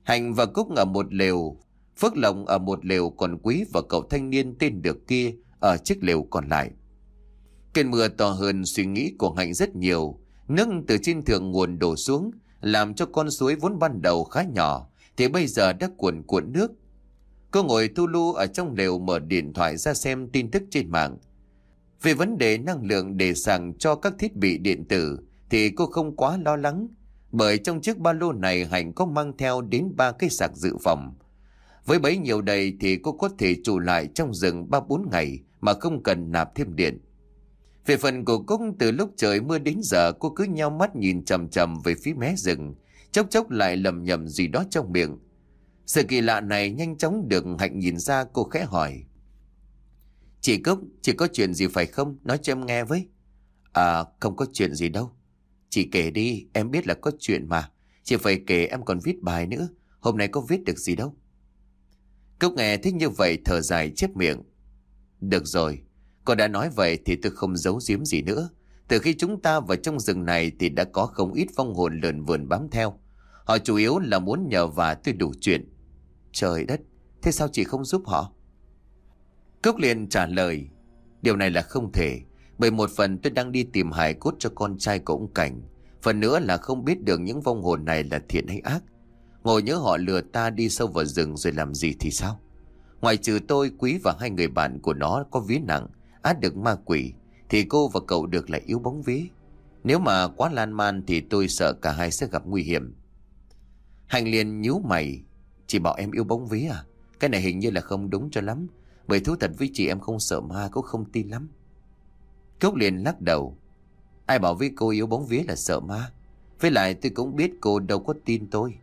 Hành và Cúc ở một lều, Phước Lộc ở một lều còn Quý và cậu thanh niên tên được kia ở chiếc lều còn lại. Cơn mưa to hơn suy nghĩ của Hạnh rất nhiều, nước từ trên thượng nguồn đổ xuống, làm cho con suối vốn ban đầu khá nhỏ, thì bây giờ đã cuồn cuộn nước. Cô ngồi thu lu ở trong lều mở điện thoại ra xem tin tức trên mạng. Về vấn đề năng lượng để sàng cho các thiết bị điện tử thì cô không quá lo lắng, bởi trong chiếc ba lô này Hạnh có mang theo đến ba cái sạc dự phòng. Với bấy nhiều đầy thì cô có thể trụ lại trong rừng 3-4 ngày mà không cần nạp thêm điện. Về phần của cô từ lúc trời mưa đến giờ cô cứ nhau mắt nhìn chầm chầm về phía mé rừng, chốc chốc lại lầm nhầm gì đó trong miệng. Sự kỳ lạ này nhanh chóng được Hạnh nhìn ra cô khẽ hỏi. Chị Cúc, chị có chuyện gì phải không? Nói cho em nghe với. À, không có chuyện gì đâu. Chị kể đi, em biết là có chuyện mà. Chị phải kể em còn viết bài nữa. Hôm nay có viết được gì đâu. Cúc nghe thích như vậy thở dài chép miệng. Được rồi, cô đã nói vậy thì tôi không giấu giếm gì nữa. Từ khi chúng ta vào trong rừng này thì đã có không ít phong hồn lợn vườn bám theo. Họ chủ yếu là muốn nhờ và tôi đủ chuyện. Trời đất, thế sao chị không giúp họ? Cốc liền trả lời, điều này là không thể. Bởi một phần tôi đang đi tìm hài cốt cho con trai của ông Cảnh. Phần nữa là không biết được những vong hồn này là thiện hay ác. Ngồi nhớ họ lừa ta đi sâu vào rừng rồi làm gì thì sao? Ngoài trừ tôi, Quý và hai người bạn của nó có ví nặng, át được ma quỷ, thì cô và cậu được lại yếu bóng ví. Nếu mà quá lan man thì tôi sợ cả hai sẽ gặp nguy hiểm. Hành liền nhíu mày, chị bảo em yêu bóng vía, à? Cái này hình như là không đúng cho lắm, bởi thú thật với chị em không sợ ma, cũng không tin lắm. Cốc liền lắc đầu, ai bảo với cô yêu bóng vía là sợ ma? Với lại tôi cũng biết cô đâu có tin tôi.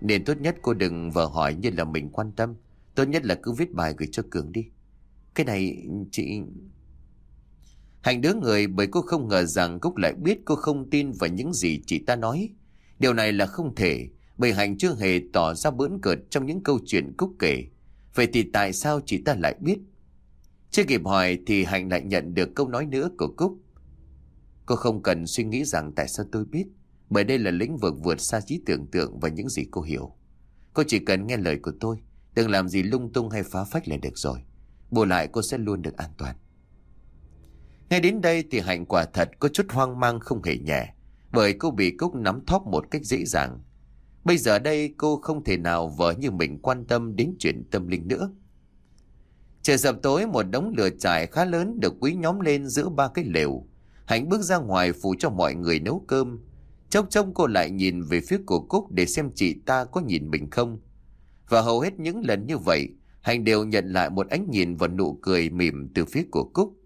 Nên tốt nhất cô đừng vờ hỏi như là mình quan tâm. Tốt nhất là cứ viết bài gửi cho Cường đi. Cái này chị... Hành đứa người bởi cô không ngờ rằng Cúc lại biết cô không tin vào những gì chị ta nói. Điều này là không thể, bởi Hành chưa hề tỏ ra bỡn cợt trong những câu chuyện Cúc kể. Vậy thì tại sao chị ta lại biết? Chưa kịp hỏi thì Hành lại nhận được câu nói nữa của Cúc. Cô không cần suy nghĩ rằng tại sao tôi biết. Bởi đây là lĩnh vực vượt xa trí tưởng tượng và những gì cô hiểu. Cô chỉ cần nghe lời của tôi, đừng làm gì lung tung hay phá phách là được rồi. Bù lại cô sẽ luôn được an toàn. Ngay đến đây thì Hạnh quả thật có chút hoang mang không hề nhẹ, bởi cô bị Cúc nắm thóp một cách dễ dàng. Bây giờ đây cô không thể nào vợ như mình quan tâm đến chuyện tâm linh nữa. Trời sập tối một đống lửa trải khá lớn được quý nhóm lên giữa ba cái lều. Hạnh bước ra ngoài phụ cho mọi người nấu cơm. Chốc chốc cô lại nhìn về phía của Cúc để xem chị ta có nhìn mình không. Và hầu hết những lần như vậy, hạnh đều nhận lại một ánh nhìn và nụ cười mỉm từ phía của Cúc.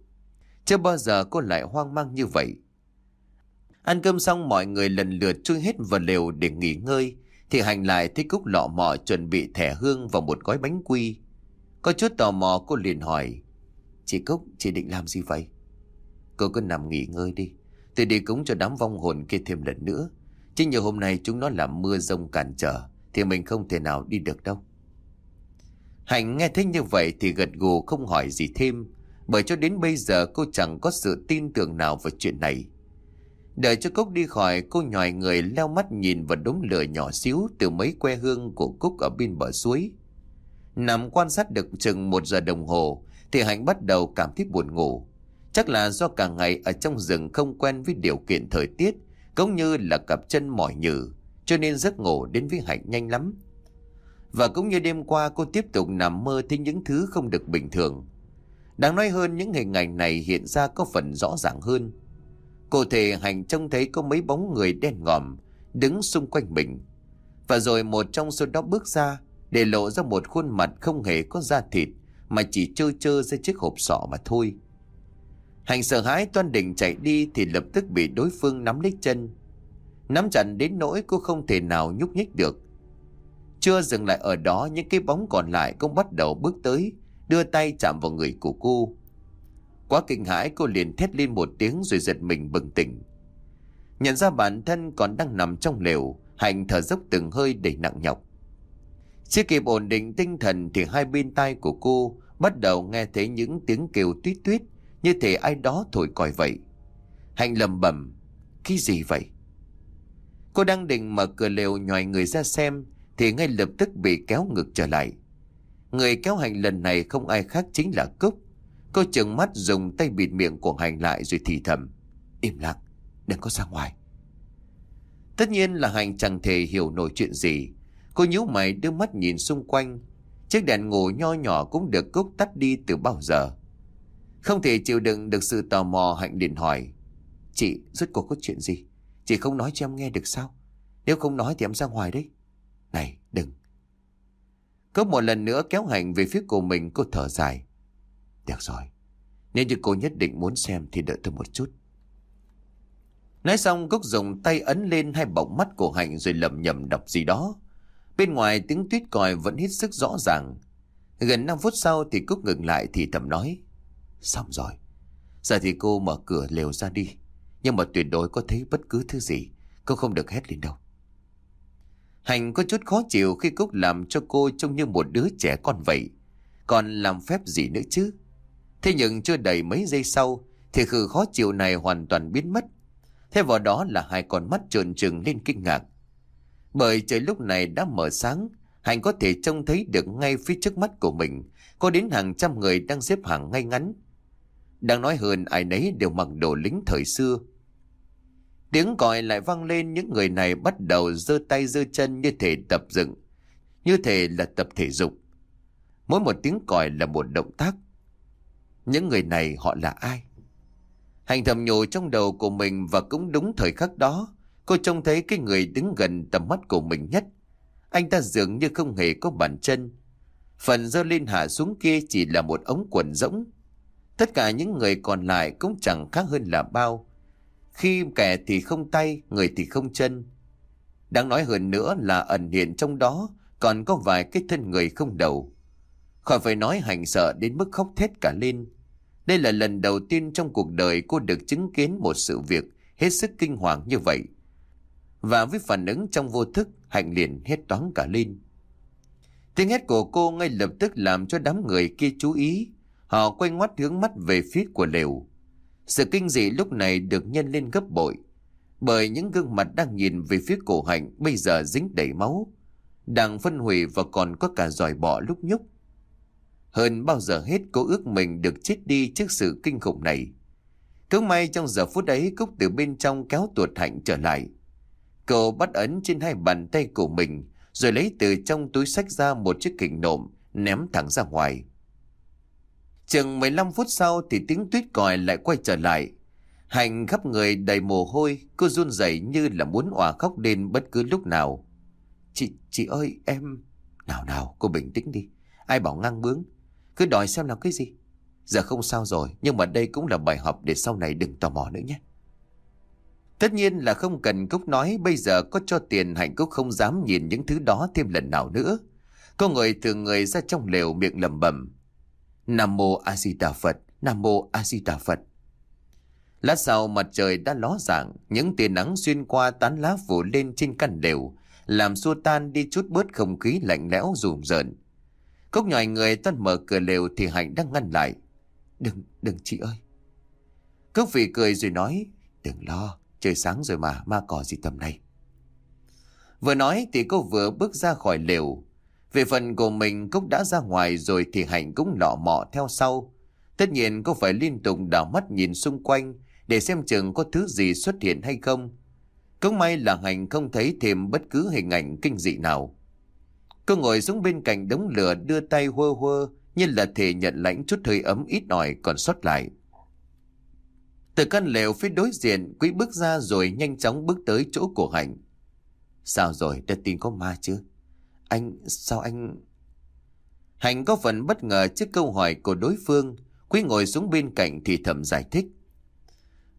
Chưa bao giờ cô lại hoang mang như vậy. Ăn cơm xong mọi người lần lượt chui hết vào lều để nghỉ ngơi, thì Hành lại thấy Cúc lọ mọ chuẩn bị thẻ hương vào một gói bánh quy. Có chút tò mò cô liền hỏi, Chị Cúc, chị định làm gì vậy? Cô cứ nằm nghỉ ngơi đi. Tôi đi cúng cho đám vong hồn kia thêm lần nữa. Chứ nhiều hôm nay chúng nó làm mưa rông cản trở thì mình không thể nào đi được đâu. Hạnh nghe thấy như vậy thì gật gù không hỏi gì thêm bởi cho đến bây giờ cô chẳng có sự tin tưởng nào vào chuyện này. Đợi cho Cúc đi khỏi cô nhòi người leo mắt nhìn vào đống lửa nhỏ xíu từ mấy que hương của Cúc ở bên bờ suối. Nằm quan sát được chừng một giờ đồng hồ thì Hạnh bắt đầu cảm thấy buồn ngủ. Chắc là do cả ngày ở trong rừng không quen với điều kiện thời tiết, cũng như là cặp chân mỏi nhừ, cho nên giấc ngủ đến với Hạnh nhanh lắm. Và cũng như đêm qua cô tiếp tục nằm mơ thấy những thứ không được bình thường. Đáng nói hơn những hình ảnh này hiện ra có phần rõ ràng hơn. Cụ thể hành trông thấy có mấy bóng người đen ngòm đứng xung quanh mình. Và rồi một trong số đó bước ra để lộ ra một khuôn mặt không hề có da thịt mà chỉ trơ trơ ra chiếc hộp sọ mà thôi. Hành sợ hãi toan định chạy đi thì lập tức bị đối phương nắm lấy chân. Nắm chặt đến nỗi cô không thể nào nhúc nhích được. Chưa dừng lại ở đó những cái bóng còn lại cũng bắt đầu bước tới, đưa tay chạm vào người của cô. Quá kinh hãi cô liền thét lên một tiếng rồi giật mình bừng tỉnh. Nhận ra bản thân còn đang nằm trong lều, Hành thở dốc từng hơi đầy nặng nhọc. Chưa kịp ổn định tinh thần thì hai bên tai của cô bắt đầu nghe thấy những tiếng kêu tuyết tuyết Như thể ai đó thổi còi vậy Hạnh lầm bẩm Cái gì vậy Cô đang định mở cửa lều nhòi người ra xem Thì ngay lập tức bị kéo ngược trở lại Người kéo Hạnh lần này không ai khác chính là Cúc Cô trừng mắt dùng tay bịt miệng của Hạnh lại rồi thì thầm, Im lặng, Đừng có ra ngoài. Tất nhiên là Hạnh chẳng thể hiểu nổi chuyện gì. Cô nhíu mày đưa mắt nhìn xung quanh. Chiếc đèn ngủ nho nhỏ cũng được Cúc tắt đi từ bao giờ. Không thể chịu đựng được sự tò mò, Hạnh liền hỏi, Chị, rốt cuộc có chuyện gì? Chị không nói cho em nghe được sao? Nếu không nói thì em ra ngoài đấy. Này, đừng. Cứ một lần nữa kéo Hạnh về phía của mình, cô thở dài. Được rồi Nếu như cô nhất định muốn xem thì đợi tôi một chút Nói xong, Cúc dùng tay ấn lên hai bọng mắt của Hạnh rồi lầm nhầm đọc gì đó. Bên ngoài, tiếng tuyết còi vẫn hết sức rõ ràng. Gần 5 phút sau thì Cúc ngừng lại thì thầm nói. Xong rồi. Giờ thì cô mở cửa lều ra đi. Nhưng mà tuyệt đối có thấy bất cứ thứ gì. Cô không được hét lên đâu. Hành có chút khó chịu khi Cúc làm cho cô trông như một đứa trẻ con vậy. Còn làm phép gì nữa chứ? Thế nhưng chưa đầy mấy giây sau thì khử khó chịu này hoàn toàn biến mất. Thêm vào đó là hai con mắt trợn trừng lên kinh ngạc. Bởi trời lúc này đã mở sáng, Hành có thể trông thấy được ngay phía trước mắt của mình, có đến hàng trăm người đang xếp hàng ngay ngắn. Đang nói hơn ai nấy đều mặc đồ lính thời xưa. Tiếng còi lại vang lên những người này bắt đầu giơ tay giơ chân như thể tập dựng, như thể là tập thể dục. Mỗi một tiếng còi là một động tác. Những người này họ là ai? Hành thầm nhủ trong đầu của mình và cũng đúng thời khắc đó, cô trông thấy cái người đứng gần tầm mắt của mình nhất. Anh ta dường như không hề có bàn chân. Phần dơ lên hạ xuống kia chỉ là một ống quần rỗng. Tất cả những người còn lại cũng chẳng khác hơn là bao. Khi kẻ thì không tay, người thì không chân. Đáng nói hơn nữa là ẩn hiện trong đó còn có vài cái thân người không đầu. Khỏi phải nói hành sợ đến mức khóc thét cả lên. Đây là lần đầu tiên trong cuộc đời cô được chứng kiến một sự việc hết sức kinh hoàng như vậy. Và với phản ứng trong vô thức, Hạnh liền hết toán cả lên. Tiếng hét của cô ngay lập tức làm cho đám người kia chú ý. Họ quay ngoắt hướng mắt về phía của lều. Sự kinh dị lúc này được nhân lên gấp bội. Bởi những gương mặt đang nhìn về phía cổ Hạnh bây giờ dính đầy máu. Đang phân hủy và còn có cả giỏi bỏ lúc nhúc. Hơn bao giờ hết cô ước mình được chết đi trước sự kinh khủng này. Cứ may trong giờ phút ấy Cúc từ bên trong kéo tuột hạnh trở lại. Cậu bắt ấn trên hai bàn tay của mình rồi lấy từ trong túi sách ra một chiếc kình nộm ném thẳng ra ngoài. Chừng 15 phút sau thì tiếng tuyết còi lại quay trở lại. Hạnh khắp người đầy mồ hôi, cô run rẩy như là muốn òa khóc lên bất cứ lúc nào. Chị, chị ơi, em... Nào nào, cô bình tĩnh đi. Ai bảo ngang bướng. Cứ đòi xem làm cái gì? Giờ không sao rồi, Nhưng mà đây cũng là bài học để sau này đừng tò mò nữa nhé. Tất nhiên là không cần Cúc nói, Bây giờ có cho tiền Hạnh Cúc không dám nhìn những thứ đó thêm lần nào nữa. Cô người từ người ra trong lều miệng lẩm bẩm, Nam Mô A Di Đà Phật, Nam Mô A Di Đà Phật. Lát sau mặt trời đã ló dạng, Những tia nắng xuyên qua tán lá phủ lên trên căn lều, Làm xua tan đi chút bớt không khí lạnh lẽo rùm rợn. Cốc nhòi người tân mở cửa lều thì Hạnh đang ngăn lại. Đừng, đừng chị ơi. Cốc phỉ cười rồi nói, đừng lo, trời sáng rồi mà, ma cỏ gì tầm này. Vừa nói thì cô vừa bước ra khỏi lều. Về phần của mình Cúc đã ra ngoài rồi thì Hạnh cũng lọ mọ theo sau. Tất nhiên cô phải liên tục đảo mắt nhìn xung quanh để xem chừng có thứ gì xuất hiện hay không. Cũng may là Hạnh không thấy thêm bất cứ hình ảnh kinh dị nào. Cô ngồi xuống bên cạnh đống lửa đưa tay hơ hơ như là thể nhận lãnh chút hơi ấm ít ỏi còn sót lại. Từ căn lều phía đối diện, Quý bước ra rồi nhanh chóng bước tới chỗ của Hạnh. Sao rồi, đã tin có ma chứ Anh, sao anh... Hạnh có phần bất ngờ trước câu hỏi của đối phương. Quý ngồi xuống bên cạnh thì thầm giải thích.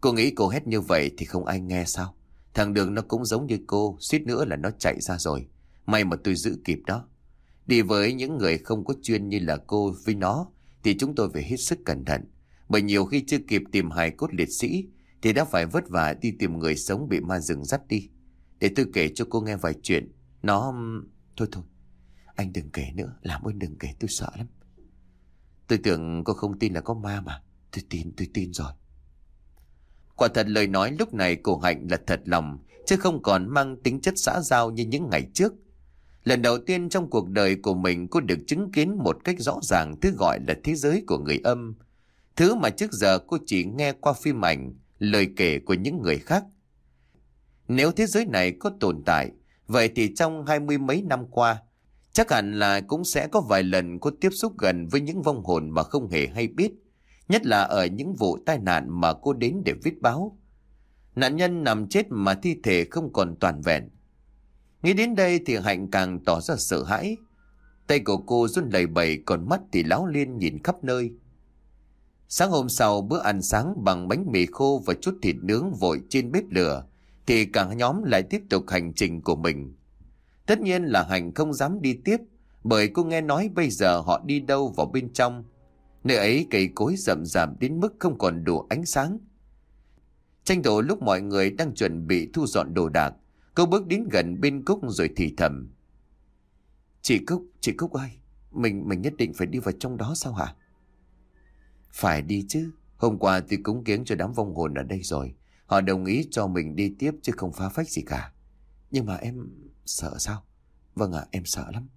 Cô nghĩ cô hét như vậy thì không ai nghe sao? Thằng Đường nó cũng giống như cô, suýt nữa là nó chạy ra rồi. May mà tôi giữ kịp đó. Đi với những người không có chuyên như là cô với nó thì chúng tôi phải hết sức cẩn thận. Bởi nhiều khi chưa kịp tìm hài cốt liệt sĩ thì đã phải vất vả đi tìm người sống bị ma rừng dắt đi. Để tôi kể cho cô nghe vài chuyện. Nó... Thôi thôi, anh đừng kể nữa, làm ơn đừng kể tôi sợ lắm. Tôi tưởng cô không tin là có ma mà. Tôi tin, tôi tin rồi. Quả thật lời nói lúc này của Hạnh là thật lòng, chứ không còn mang tính chất xã giao như những ngày trước. Lần đầu tiên trong cuộc đời của mình cô được chứng kiến một cách rõ ràng thứ gọi là thế giới của người âm. Thứ mà trước giờ cô chỉ nghe qua phim ảnh, lời kể của những người khác. Nếu thế giới này có tồn tại, vậy thì trong hai mươi mấy năm qua, chắc hẳn là cũng sẽ có vài lần cô tiếp xúc gần với những vong hồn mà không hề hay biết. Nhất là ở những vụ tai nạn mà cô đến để viết báo. Nạn nhân nằm chết mà thi thể không còn toàn vẹn. Nghĩ đến đây thì Hạnh càng tỏ ra sợ hãi. Tay của cô run lẩy bẩy còn mắt thì láo liên nhìn khắp nơi. Sáng hôm sau bữa ăn sáng bằng bánh mì khô và chút thịt nướng vội trên bếp lửa thì cả nhóm lại tiếp tục hành trình của mình. Tất nhiên là hạnh không dám đi tiếp bởi cô nghe nói bây giờ họ đi đâu vào bên trong. Nơi ấy cây cối rậm rạp đến mức không còn đủ ánh sáng. Tranh thủ lúc mọi người đang chuẩn bị thu dọn đồ đạc, cô bước đến gần bên Cúc rồi thì thầm. Chị Cúc, chị Cúc ơi, mình mình nhất định phải đi vào trong đó sao hả? Phải đi chứ, hôm qua tôi cúng kiến cho đám vong hồn ở đây rồi. Họ đồng ý cho mình đi tiếp chứ không phá phách gì cả. Nhưng mà em sợ sao? Vâng ạ, em sợ lắm.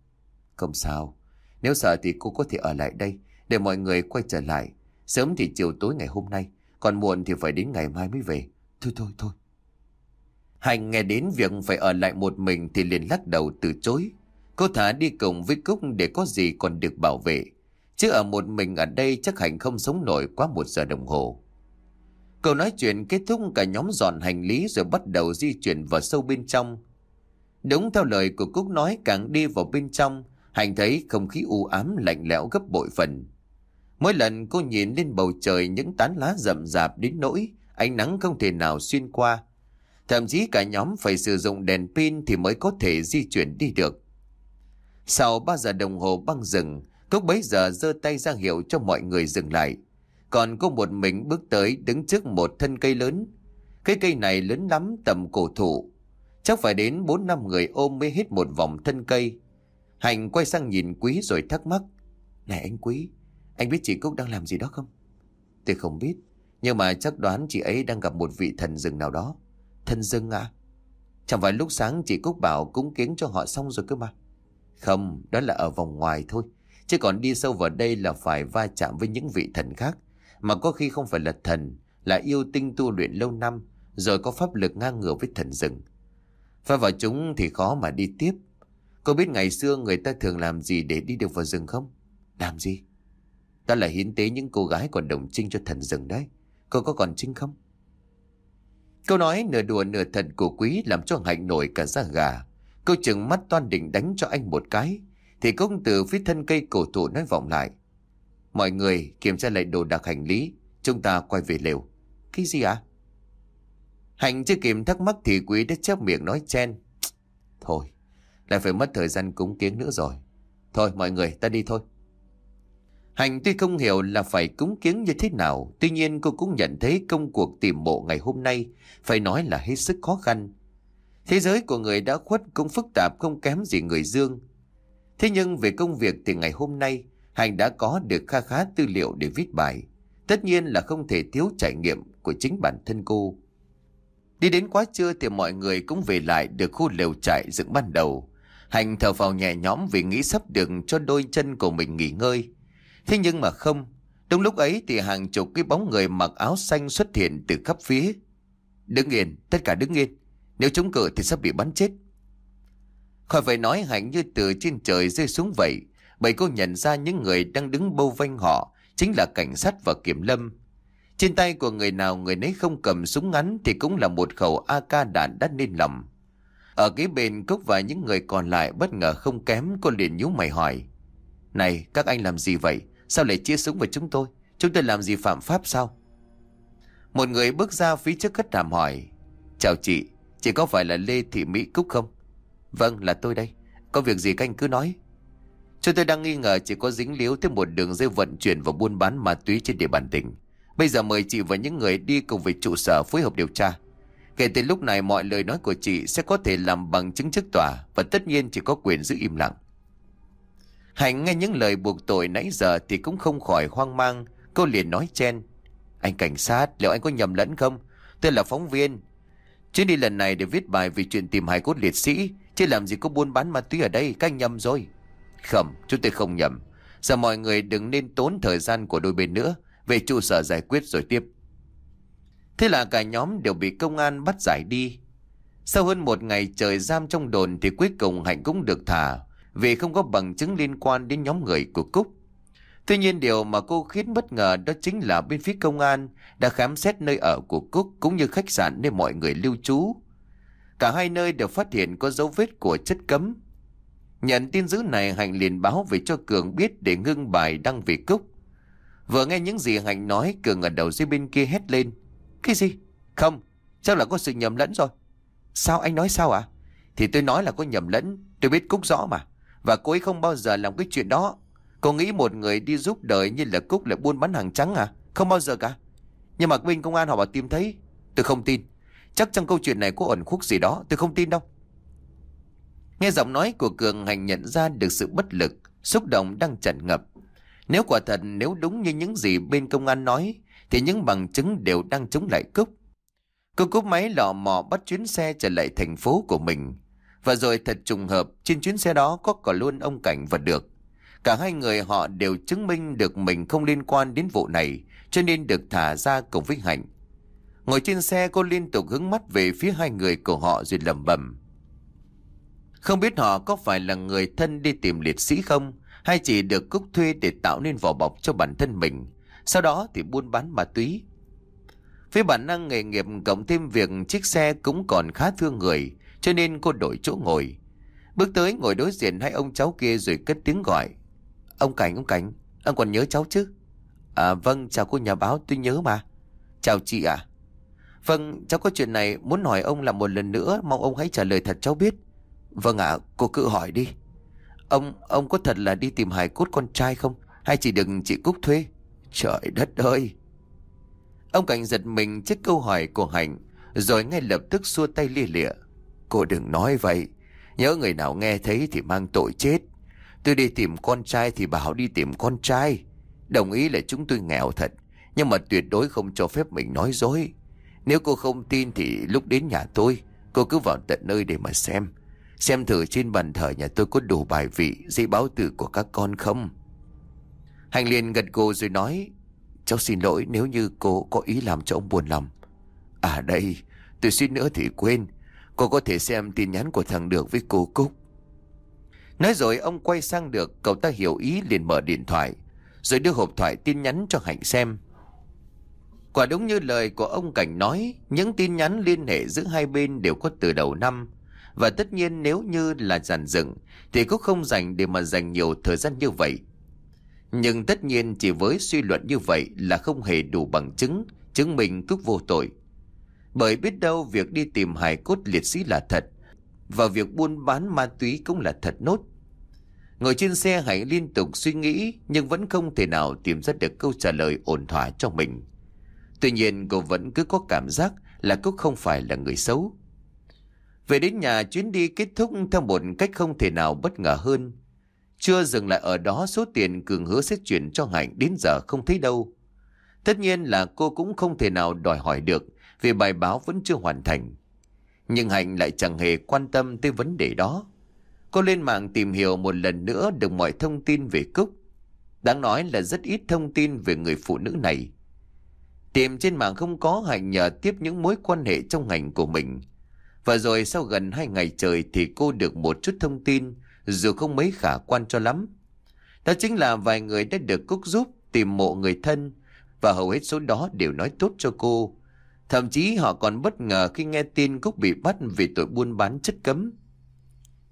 Không sao. Nếu sợ thì cô có thể ở lại đây để mọi người quay trở lại. Sớm thì chiều tối ngày hôm nay, còn muộn thì phải đến ngày mai mới về. Thôi thôi thôi. Hành nghe đến việc phải ở lại một mình thì liền lắc đầu từ chối. Cô thả đi cùng với Cúc để có gì còn được bảo vệ. Chứ ở một mình ở đây chắc Hành không sống nổi quá một giờ đồng hồ. Câu nói chuyện kết thúc cả nhóm dọn hành lý rồi bắt đầu di chuyển vào sâu bên trong. Đúng theo lời của Cúc nói càng đi vào bên trong, Hành thấy không khí u ám lạnh lẽo gấp bội phần. Mỗi lần cô nhìn lên bầu trời những tán lá rậm rạp đến nỗi ánh nắng không thể nào xuyên qua. Thậm chí cả nhóm phải sử dụng đèn pin thì mới có thể di chuyển đi được. Sau 3 giờ đồng hồ băng rừng, Cúc bấy giờ giơ tay ra hiệu cho mọi người dừng lại. Còn cô một mình bước tới đứng trước một thân cây lớn. Cái cây này lớn lắm tầm cổ thụ. Chắc phải đến 4 năm người ôm mới hết một vòng thân cây. Hành quay sang nhìn Quý rồi thắc mắc. Này anh Quý, anh biết chị Cúc đang làm gì đó không? Tôi không biết, nhưng mà chắc đoán chị ấy đang gặp một vị thần rừng nào đó. Thần rừng à? Chẳng phải lúc sáng chị Cúc bảo cúng kiến cho họ xong rồi cơ mà. Không, đó là ở vòng ngoài thôi. Chứ còn đi sâu vào đây là phải va chạm với những vị thần khác. Mà có khi không phải là thần, là yêu tinh tu luyện lâu năm, rồi có pháp lực ngang ngửa với thần rừng. Và vào chúng thì khó mà đi tiếp. Cô biết ngày xưa người ta thường làm gì để đi được vào rừng không? Làm gì? Đó là hiến tế những cô gái còn đồng trinh cho thần rừng đấy. Cô có còn trinh không? Câu nói nửa đùa nửa thật của quý làm cho hạnh nổi cả da gà. câu chừng mắt toan định đánh cho anh một cái. Thì công tử phía thân cây cổ thụ nói vọng lại. Mọi người kiểm tra lại đồ đạc hành lý. Chúng ta quay về lều. Cái gì ạ? À? Hạnh chưa kịp thắc mắc thì quý đã chép miệng nói chen. Thôi, lại phải mất thời gian cúng kiến nữa rồi. Thôi mọi người ta đi thôi. Hành tuy không hiểu là phải cúng kiến như thế nào, tuy nhiên cô cũng nhận thấy công cuộc tìm mộ ngày hôm nay phải nói là hết sức khó khăn. Thế giới của người đã khuất cũng phức tạp không kém gì người dương. Thế nhưng về công việc thì ngày hôm nay, Hành đã có được kha khá tư liệu để viết bài. Tất nhiên là không thể thiếu trải nghiệm của chính bản thân cô. Đi đến quá trưa thì mọi người cũng về lại được khu lều trại dựng ban đầu. Hành thở vào nhẹ nhõm vì nghĩ sắp được cho đôi chân của mình nghỉ ngơi. Thế nhưng mà không. Đúng lúc ấy thì hàng chục cái bóng người mặc áo xanh xuất hiện từ khắp phía. Đứng yên, tất cả đứng yên. Nếu chống cự thì sắp bị bắn chết. Khỏi phải nói Hạnh như từ trên trời rơi xuống vậy. Bởi cô nhận ra những người đang đứng bâu vanh họ chính là cảnh sát và kiểm lâm. Trên tay của người nào người nấy không cầm súng ngắn thì cũng là một khẩu AK đạn đắt nên lầm. Ở cái bên Cúc và những người còn lại bất ngờ không kém cô liền nhú mày hỏi. Này các anh làm gì vậy? Sao lại chia súng với chúng tôi? Chúng tôi làm gì phạm pháp sao? Một người bước ra phía trước khách đàm hỏi. Chào chị, chị có phải là Lê Thị Mỹ Cúc không? Vâng là tôi đây. Có việc gì các anh cứ nói. Chúng tôi đang nghi ngờ chị có dính líu tới một đường dây vận chuyển và buôn bán ma túy trên địa bàn tỉnh. Bây giờ mời chị và những người đi cùng với trụ sở phối hợp điều tra. Kể từ lúc này mọi lời nói của chị sẽ có thể làm bằng chứng trước tòa và tất nhiên chị có quyền giữ im lặng. Hạnh nghe những lời buộc tội nãy giờ thì cũng không khỏi hoang mang. Cô liền nói chen. Anh cảnh sát, liệu anh có nhầm lẫn không? Tôi là phóng viên. Chuyến đi lần này để viết bài về chuyện tìm hài cốt liệt sĩ, chứ làm gì có buôn bán ma túy ở đây, các anh nhầm rồi. Không, chúng tôi không nhầm. Giờ mọi người đừng nên tốn thời gian của đôi bên nữa, về trụ sở giải quyết rồi tiếp. Thế là cả nhóm đều bị công an bắt giải đi. Sau hơn một ngày trời giam trong đồn thì cuối cùng Hạnh cũng được thả vì không có bằng chứng liên quan đến nhóm người của Cúc. Tuy nhiên điều mà cô khiến bất ngờ đó chính là bên phía công an đã khám xét nơi ở của Cúc cũng như khách sạn nơi mọi người lưu trú. Cả hai nơi đều phát hiện có dấu vết của chất cấm. Nhận tin dữ này Hạnh liền báo về cho Cường biết để ngưng bài đăng về Cúc. Vừa nghe những gì Hạnh nói Cường ở đầu dưới bên kia hét lên. Cái gì? Không, chắc là có sự nhầm lẫn rồi. Sao anh nói sao ạ? À? Thì tôi nói là có nhầm lẫn, tôi biết Cúc rõ mà. Và cô ấy không bao giờ làm cái chuyện đó. Cô nghĩ một người đi giúp đời như là Cúc lại buôn bán hàng trắng à? Không bao giờ cả. Nhưng mà bên công an họ bảo tìm thấy. Tôi không tin. Chắc trong câu chuyện này có ẩn khúc gì đó, tôi không tin đâu. Nghe giọng nói của Cường Hành nhận ra được sự bất lực, xúc động đang tràn ngập. Nếu quả thật, nếu đúng như những gì bên công an nói, thì những bằng chứng đều đang chống lại Cúc. Cô cúp máy lọ mò bắt chuyến xe trở lại thành phố của mình. Và rồi thật trùng hợp, trên chuyến xe đó có cả luôn ông Cảnh và Được. Cả hai người họ đều chứng minh được mình không liên quan đến vụ này, cho nên được thả ra cùng với Hạnh. Ngồi trên xe cô liên tục hướng mắt về phía hai người của họ rồi lầm bầm. Không biết họ có phải là người thân đi tìm liệt sĩ không, hay chỉ được Cúc thuê để tạo nên vỏ bọc cho bản thân mình, sau đó thì buôn bán ma túy. Với bản năng nghề nghiệp cộng thêm việc chiếc xe cũng còn khá thương người, cho nên cô đổi chỗ ngồi. Bước tới ngồi đối diện hai ông cháu kia rồi cất tiếng gọi. Ông Cảnh, ông Cảnh, ông còn nhớ cháu chứ? À vâng, chào cô nhà báo, tôi nhớ mà. Chào chị ạ. À? Vâng, cháu có chuyện này muốn hỏi ông là một lần nữa, mong ông hãy trả lời thật cháu biết. Vâng ạ, cô cứ hỏi đi. Ông, ông có thật là đi tìm hài cốt con trai không? Hay chỉ đừng chị Cúc thuê? Trời đất ơi! Ông Cảnh giật mình trước câu hỏi của Hành, rồi ngay lập tức xua tay lia lịa. Cô đừng nói vậy, nhớ người nào nghe thấy thì mang tội chết. Tôi đi tìm con trai thì bảo đi tìm con trai. Đồng ý là chúng tôi nghèo thật, nhưng mà tuyệt đối không cho phép mình nói dối. Nếu cô không tin thì lúc đến nhà tôi, cô cứ vào tận nơi để mà xem. Xem thử trên bàn thờ nhà tôi có đủ bài vị, giấy báo tử của các con không. Hành liền gật cô rồi nói, cháu xin lỗi nếu như cô có ý làm cho ông buồn lòng. À đây, tôi xin nữa thì quên, cô có thể xem tin nhắn của thằng Được với cô Cúc. Nói rồi ông quay sang Được, cậu ta hiểu ý liền mở điện thoại, rồi đưa hộp thoại tin nhắn cho Hạnh xem. Quả đúng như lời của ông Cảnh nói, những tin nhắn liên hệ giữa hai bên đều có từ đầu năm. Và tất nhiên nếu như là giàn dựng, thì cũng không dành để mà dành nhiều thời gian như vậy. Nhưng tất nhiên chỉ với suy luận như vậy là không hề đủ bằng chứng, chứng minh cúc vô tội. Bởi biết đâu việc đi tìm hài cốt liệt sĩ là thật, và việc buôn bán ma túy cũng là thật nốt. Ngồi trên xe Hải liên tục suy nghĩ nhưng vẫn không thể nào tìm ra được câu trả lời ổn thỏa cho mình. Tuy nhiên cô vẫn cứ có cảm giác là cô không phải là người xấu. Về đến nhà chuyến đi kết thúc theo một cách không thể nào bất ngờ hơn. Chưa dừng lại ở đó số tiền Cường hứa sẽ chuyển cho Hạnh đến giờ không thấy đâu. Tất nhiên là cô cũng không thể nào đòi hỏi được vì bài báo vẫn chưa hoàn thành. Nhưng Hạnh lại chẳng hề quan tâm tới vấn đề đó. Cô lên mạng tìm hiểu một lần nữa được mọi thông tin về Cúc. Đáng nói là rất ít thông tin về người phụ nữ này. Tìm trên mạng không có, Hạnh nhờ tiếp những mối quan hệ trong ngành của mình. Và rồi sau gần hai ngày trời thì cô được một chút thông tin, dù không mấy khả quan cho lắm. Đó chính là vài người đã được Cúc giúp tìm mộ người thân, và hầu hết số đó đều nói tốt cho cô. Thậm chí họ còn bất ngờ khi nghe tin Cúc bị bắt vì tội buôn bán chất cấm.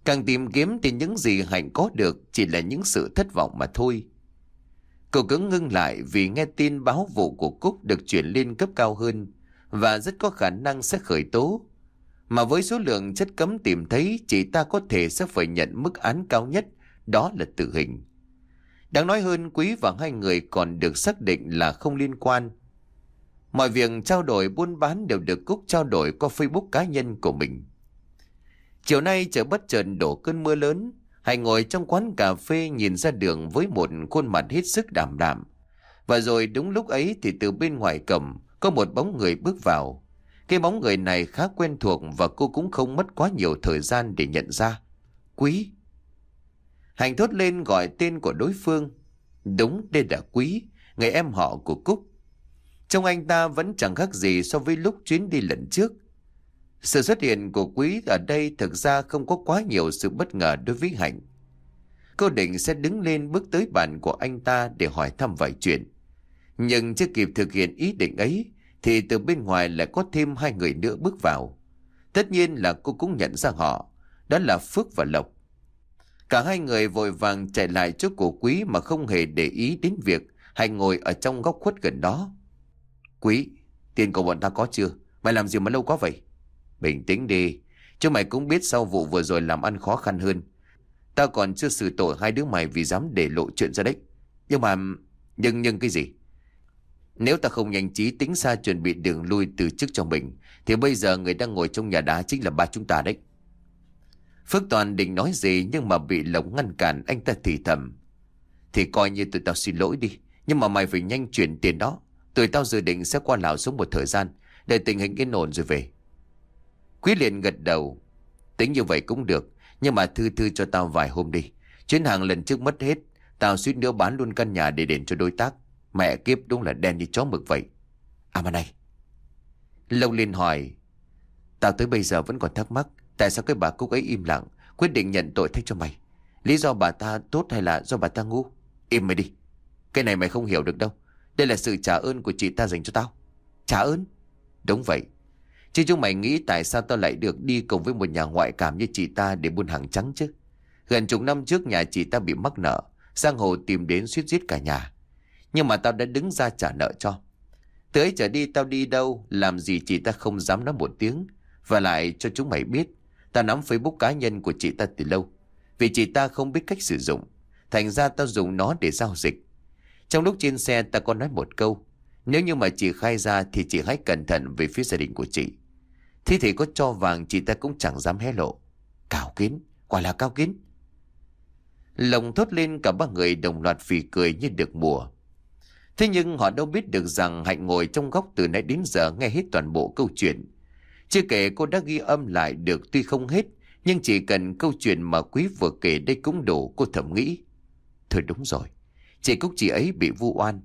Càng tìm kiếm thì những gì Hạnh có được chỉ là những sự thất vọng mà thôi. Cậu cứ ngưng lại vì nghe tin báo vụ của Cúc được chuyển lên cấp cao hơn và rất có khả năng sẽ khởi tố. Mà với số lượng chất cấm tìm thấy, chị ta có thể sẽ phải nhận mức án cao nhất, đó là tử hình. Đáng nói hơn, Quý và hai người còn được xác định là không liên quan. Mọi việc trao đổi buôn bán đều được Cúc trao đổi qua Facebook cá nhân của mình. Chiều nay trời bất chợt đổ cơn mưa lớn, Hải ngồi trong quán cà phê nhìn ra đường với một khuôn mặt hết sức đảm đạm. Và rồi đúng lúc ấy thì từ bên ngoài cầm có một bóng người bước vào. Cái bóng người này khá quen thuộc và cô cũng không mất quá nhiều thời gian để nhận ra. Quý. Hành thốt lên gọi tên của đối phương. Đúng đây là Quý, người em họ của Cúc. Trong anh ta vẫn chẳng khác gì so với lúc chuyến đi lần trước. Sự xuất hiện của Quý ở đây thực ra không có quá nhiều sự bất ngờ đối với Hạnh. Cô định sẽ đứng lên bước tới bàn của anh ta để hỏi thăm vài chuyện. Nhưng chưa kịp thực hiện ý định ấy, thì từ bên ngoài lại có thêm hai người nữa bước vào. Tất nhiên là cô cũng nhận ra họ, đó là Phước và Lộc. Cả hai người vội vàng chạy lại trước cổ quý mà không hề để ý đến việc hay ngồi ở trong góc khuất gần đó. Quý, tiền của bọn ta có chưa? Mày làm gì mà lâu quá vậy? Bình tĩnh đi, chứ mày cũng biết sau vụ vừa rồi làm ăn khó khăn hơn. Ta còn chưa xử tội hai đứa mày vì dám để lộ chuyện ra đấy. Nhưng mà... Nhưng nhưng cái gì? Nếu ta không nhanh trí tính xa chuẩn bị đường lui từ chức cho mình, thì bây giờ người đang ngồi trong nhà đá chính là ba chúng ta đấy. Phước Toàn định nói gì nhưng mà bị Lộc ngăn cản anh ta thì thầm. Thì coi như tụi tao xin lỗi đi, nhưng mà mày phải nhanh chuyển tiền đó. Tụi tao dự định sẽ qua Lào xuống một thời gian, để tình hình yên ổn rồi về. Quý liền gật đầu. Tính như vậy cũng được, nhưng mà thư thư cho tao vài hôm đi. Chuyến hàng lần trước mất hết, tao suýt nữa bán luôn căn nhà để đền cho đối tác. Mẹ kiếp đúng là đen như chó mực vậy. À mà này. Lâu liền hỏi. Tao tới bây giờ vẫn còn thắc mắc. Tại sao cái bà Cúc ấy im lặng. Quyết định nhận tội thay cho mày. Lý do bà ta tốt hay là do bà ta ngu? Im mày đi. Cái này mày không hiểu được đâu. Đây là sự trả ơn của chị ta dành cho tao. Trả ơn? Đúng vậy. Chứ chúng mày nghĩ tại sao tao lại được đi cùng với một nhà ngoại cảm như chị ta để buôn hàng trắng chứ? Gần chục năm trước nhà chị ta bị mắc nợ. sang hồ tìm đến suýt giết cả nhà. Nhưng mà tao đã đứng ra trả nợ cho. Từ ấy trở đi tao đi đâu, làm gì chị ta không dám nói một tiếng. Và lại cho chúng mày biết, tao nắm Facebook cá nhân của chị ta từ lâu. Vì chị ta không biết cách sử dụng. Thành ra tao dùng nó để giao dịch. Trong lúc trên xe ta có nói một câu. Nếu như mà chị khai ra thì chị hãy cẩn thận về phía gia đình của chị. Thế thì có cho vàng chị ta cũng chẳng dám hé lộ. Cao kiến, quả là cao kiến. Lồng thốt lên cả ba người đồng loạt phì cười như được mùa. Thế nhưng họ đâu biết được rằng Hạnh ngồi trong góc từ nãy đến giờ nghe hết toàn bộ câu chuyện. Chưa kể cô đã ghi âm lại được tuy không hết, nhưng chỉ cần câu chuyện mà quý vừa kể đây cũng đủ cô thầm nghĩ. Thôi đúng rồi, chị Cúc chị ấy bị vu oan.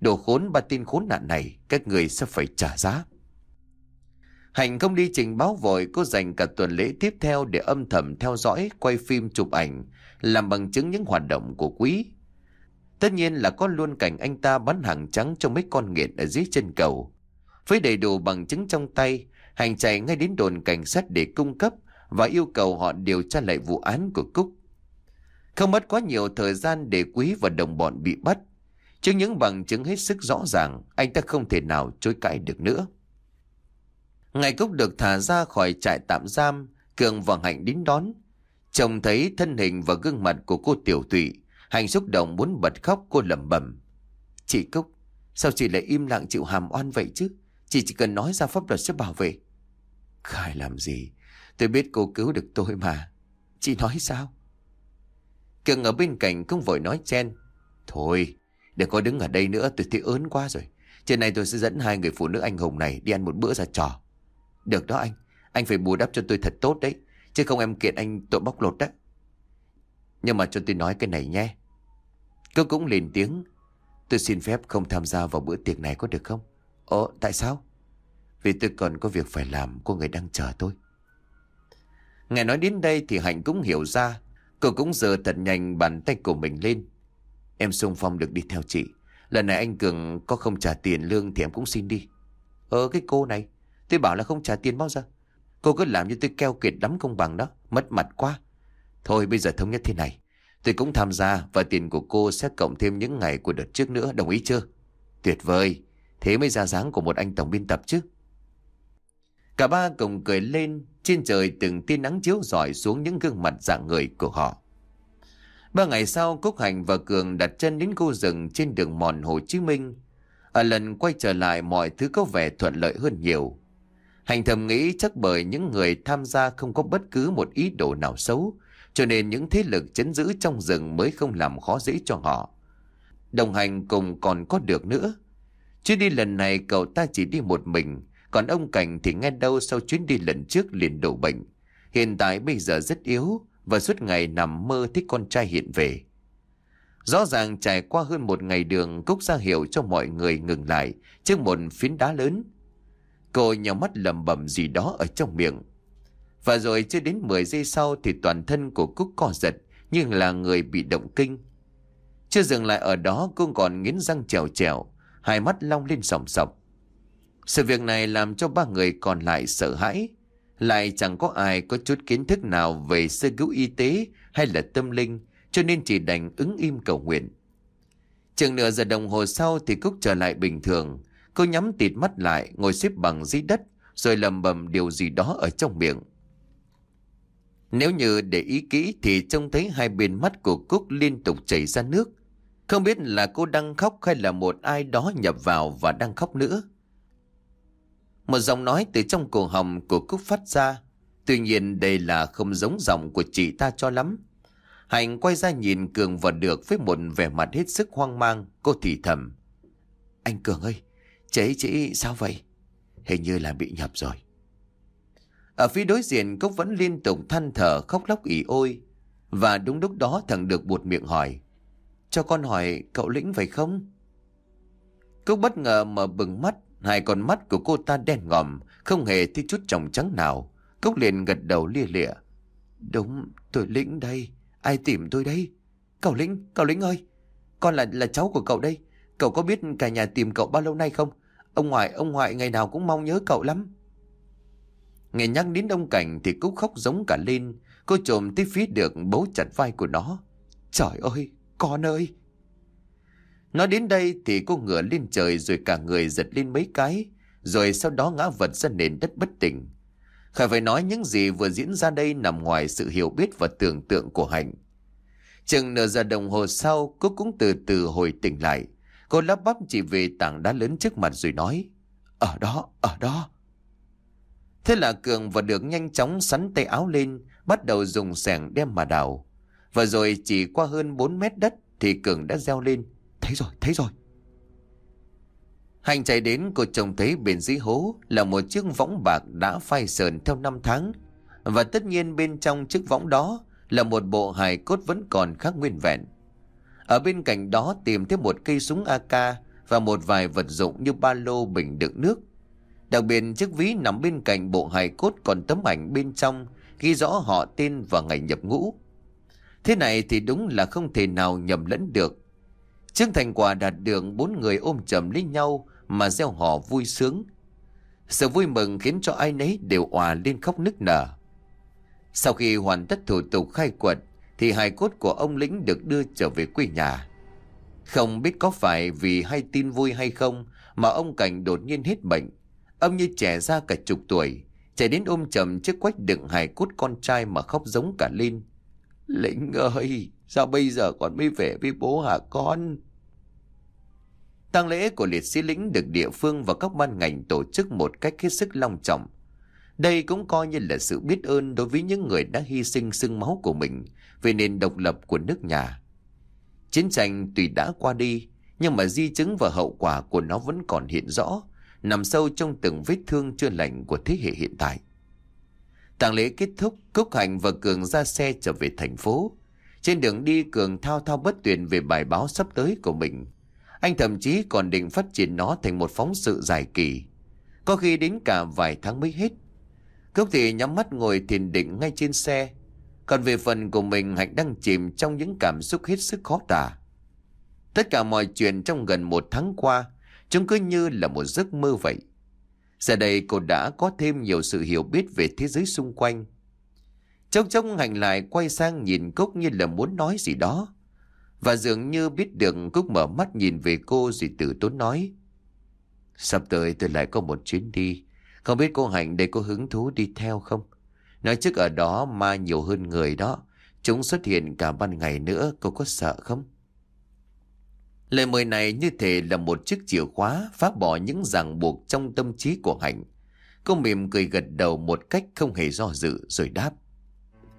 Đồ khốn ba tin khốn nạn này, các người sẽ phải trả giá. Hạnh không đi trình báo vội, cô dành cả tuần lễ tiếp theo để âm thầm theo dõi, quay phim chụp ảnh, làm bằng chứng những hoạt động của quý. Tất nhiên là có luôn cảnh anh ta bắn hàng trắng cho mấy con nghiện ở dưới chân cầu. Với đầy đủ bằng chứng trong tay, Hành chạy ngay đến đồn cảnh sát để cung cấp và yêu cầu họ điều tra lại vụ án của Cúc. Không mất quá nhiều thời gian để Quý và đồng bọn bị bắt. Trước những bằng chứng hết sức rõ ràng, anh ta không thể nào chối cãi được nữa. Ngày Cúc được thả ra khỏi trại tạm giam, Cường và Hạnh đến đón. Chồng thấy thân hình và gương mặt của cô tiểu tụy, Hạnh xúc động muốn bật khóc cô lẩm bẩm. Chị Cúc, sao chị lại im lặng chịu hàm oan vậy chứ? Chị chỉ cần nói ra pháp luật sẽ bảo vệ. Khai làm gì? Tôi biết cô cứu được tôi mà. Chị nói sao? Cường ở bên cạnh cũng vội nói chen. Thôi, đừng có đứng ở đây nữa tôi thấy ớn quá rồi. Trên này tôi sẽ dẫn hai người phụ nữ anh hùng này đi ăn một bữa ra trò. Được đó anh, anh phải bù đắp cho tôi thật tốt đấy. Chứ không em kiện anh tội bóc lột đấy. Nhưng mà cho tôi nói cái này nhé. Cô cũng lên tiếng. Tôi xin phép không tham gia vào bữa tiệc này có được không? Ồ, tại sao? Vì tôi còn có việc phải làm, cô người đang chờ tôi. nghe nói đến đây thì Hạnh cũng hiểu ra. Cô cũng giờ thật nhanh bàn tay của mình lên. Em xung phong được đi theo chị. Lần này anh Cường có không trả tiền lương thì em cũng xin đi. Ờ cái cô này, tôi bảo là không trả tiền bao giờ. Cô cứ làm như tôi keo kiệt lắm công bằng đó, mất mặt quá. Thôi bây giờ thống nhất thế này. Tôi cũng tham gia và tiền của cô sẽ cộng thêm những ngày của đợt trước nữa, đồng ý chưa? Tuyệt vời, thế mới ra dáng của một anh tổng biên tập chứ. Cả ba cùng cười lên, trên trời từng tia nắng chiếu rọi xuống những gương mặt dạng người của họ. Ba ngày sau, Cúc Hành và Cường đặt chân đến khu rừng trên đường mòn Hồ Chí Minh. Ở lần quay trở lại mọi thứ có vẻ thuận lợi hơn nhiều. Hành thầm nghĩ chắc bởi những người tham gia không có bất cứ một ý đồ nào xấu, cho nên những thế lực chấn giữ trong rừng mới không làm khó dễ cho họ. Đồng hành cùng còn có được nữa. Chuyến đi lần này cậu ta chỉ đi một mình, còn ông Cảnh thì nghe đâu sau chuyến đi lần trước liền đổ bệnh. Hiện tại bây giờ rất yếu và suốt ngày nằm mơ thích con trai hiện về. Rõ ràng trải qua hơn một ngày đường Cúc ra hiệu cho mọi người ngừng lại trước một phiến đá lớn. Cô nhỏ mắt lầm bầm gì đó ở trong miệng. Và rồi chưa đến 10 giây sau thì toàn thân của Cúc co giật nhưng là người bị động kinh. Chưa dừng lại ở đó cô còn nghiến răng trèo trèo, hai mắt long lên sòng sọc. Sự việc này làm cho ba người còn lại sợ hãi. Lại chẳng có ai có chút kiến thức nào về sơ cứu y tế hay là tâm linh, cho nên chỉ đành ứng im cầu nguyện. Chừng nửa giờ đồng hồ sau thì Cúc trở lại bình thường. Cô nhắm tịt mắt lại, ngồi xếp bằng dưới đất, rồi lầm bầm điều gì đó ở trong miệng. Nếu như để ý kỹ thì trông thấy hai bên mắt của Cúc liên tục chảy ra nước. Không biết là cô đang khóc hay là một ai đó nhập vào và đang khóc nữa. Một giọng nói từ trong cổ họng của Cúc phát ra. Tuy nhiên đây là không giống giọng của chị ta cho lắm. Hạnh quay ra nhìn Cường và Được với một vẻ mặt hết sức hoang mang. Cô thì thầm. Anh Cường ơi, chế chị sao vậy? Hình như là bị nhập rồi. Ở phía đối diện Cúc vẫn liên tục than thở khóc lóc ỉ ôi. Và đúng lúc đó thằng Được buột miệng hỏi. Cho con hỏi cậu Lĩnh phải không? Cúc bất ngờ mở bừng mắt Hai con mắt của cô ta đen ngòm, không hề thấy chút tròng trắng nào. Cốc liền gật đầu lia lịa. Đúng, tôi Lĩnh đây. Ai tìm tôi đây? Cậu Lĩnh, cậu Lĩnh ơi. Con là là cháu của cậu đây. Cậu có biết cả nhà tìm cậu bao lâu nay không? Ông ngoại, ông ngoại ngày nào cũng mong nhớ cậu lắm. Nghe nhắc đến đông cảnh thì Cúc khóc giống cả lên. Cô trộm tới phía được bấu chặt vai của nó. Trời ơi, con ơi! Nói đến đây thì cô ngửa lên trời rồi cả người giật lên mấy cái, rồi sau đó ngã vật ra nền đất bất tỉnh. Khải phải nói những gì vừa diễn ra đây nằm ngoài sự hiểu biết và tưởng tượng của Hạnh. Chừng nửa giờ đồng hồ sau, cô cũng từ từ hồi tỉnh lại. Cô lắp bắp chỉ về tảng đá lớn trước mặt rồi nói, Ở đó, ở đó. Thế là Cường và được nhanh chóng sắn tay áo lên, bắt đầu dùng sẻng đem mà đào. Và rồi chỉ qua hơn 4 mét đất thì Cường đã reo lên. Thấy rồi, thấy rồi. Hành chạy đến cô trông thấy bên dưới hố là một chiếc võng bạc đã phai sờn theo năm tháng. Và tất nhiên bên trong chiếc võng đó là một bộ hài cốt vẫn còn khác nguyên vẹn. Ở bên cạnh đó tìm thấy một cây súng AK và một vài vật dụng như ba lô bình đựng nước. Đặc biệt chiếc ví nằm bên cạnh bộ hài cốt còn tấm ảnh bên trong ghi rõ họ tên và ngày nhập ngũ. Thế này thì đúng là không thể nào nhầm lẫn được Trước thành quả đạt được bốn người ôm chầm lấy nhau mà gieo họ vui sướng. Sự vui mừng khiến cho ai nấy đều òa lên khóc nức nở. Sau khi hoàn tất thủ tục khai quật thì hài cốt của ông lĩnh được đưa trở về quê nhà. Không biết có phải vì hay tin vui hay không mà ông Cảnh đột nhiên hết bệnh. Ông như trẻ ra cả chục tuổi, chạy đến ôm chầm chiếc quách đựng hài cốt con trai mà khóc giống cả lên. Lĩnh ơi, sao bây giờ còn mới về với bố hả con? tang lễ của liệt sĩ lĩnh được địa phương và các ban ngành tổ chức một cách hết sức long trọng. Đây cũng coi như là sự biết ơn đối với những người đã hy sinh sương máu của mình về nền độc lập của nước nhà. Chiến tranh tuy đã qua đi, nhưng mà di chứng và hậu quả của nó vẫn còn hiện rõ, nằm sâu trong từng vết thương chưa lành của thế hệ hiện tại. Tàng lễ kết thúc, Cúc Hành và Cường ra xe trở về thành phố. Trên đường đi Cường thao thao bất tuyệt về bài báo sắp tới của mình. Anh thậm chí còn định phát triển nó thành một phóng sự dài kỳ. Có khi đến cả vài tháng mới hết. Cúc thì nhắm mắt ngồi thiền định ngay trên xe. Còn về phần của mình Hạnh đang chìm trong những cảm xúc hết sức khó tả. Tất cả mọi chuyện trong gần một tháng qua, chúng cứ như là một giấc mơ vậy. Giờ đây cô đã có thêm nhiều sự hiểu biết về thế giới xung quanh. Chốc chốc hành lại quay sang nhìn Cúc như là muốn nói gì đó. Và dường như biết được Cúc mở mắt nhìn về cô rồi từ tốn nói. Sắp tới tôi lại có một chuyến đi. Không biết cô Hạnh đây có hứng thú đi theo không? Nói trước ở đó ma nhiều hơn người đó. Chúng xuất hiện cả ban ngày nữa, cô có sợ không? Lời mời này như thể là một chiếc chìa khóa phá bỏ những ràng buộc trong tâm trí của Hạnh. Cô mỉm cười gật đầu một cách không hề do dự rồi đáp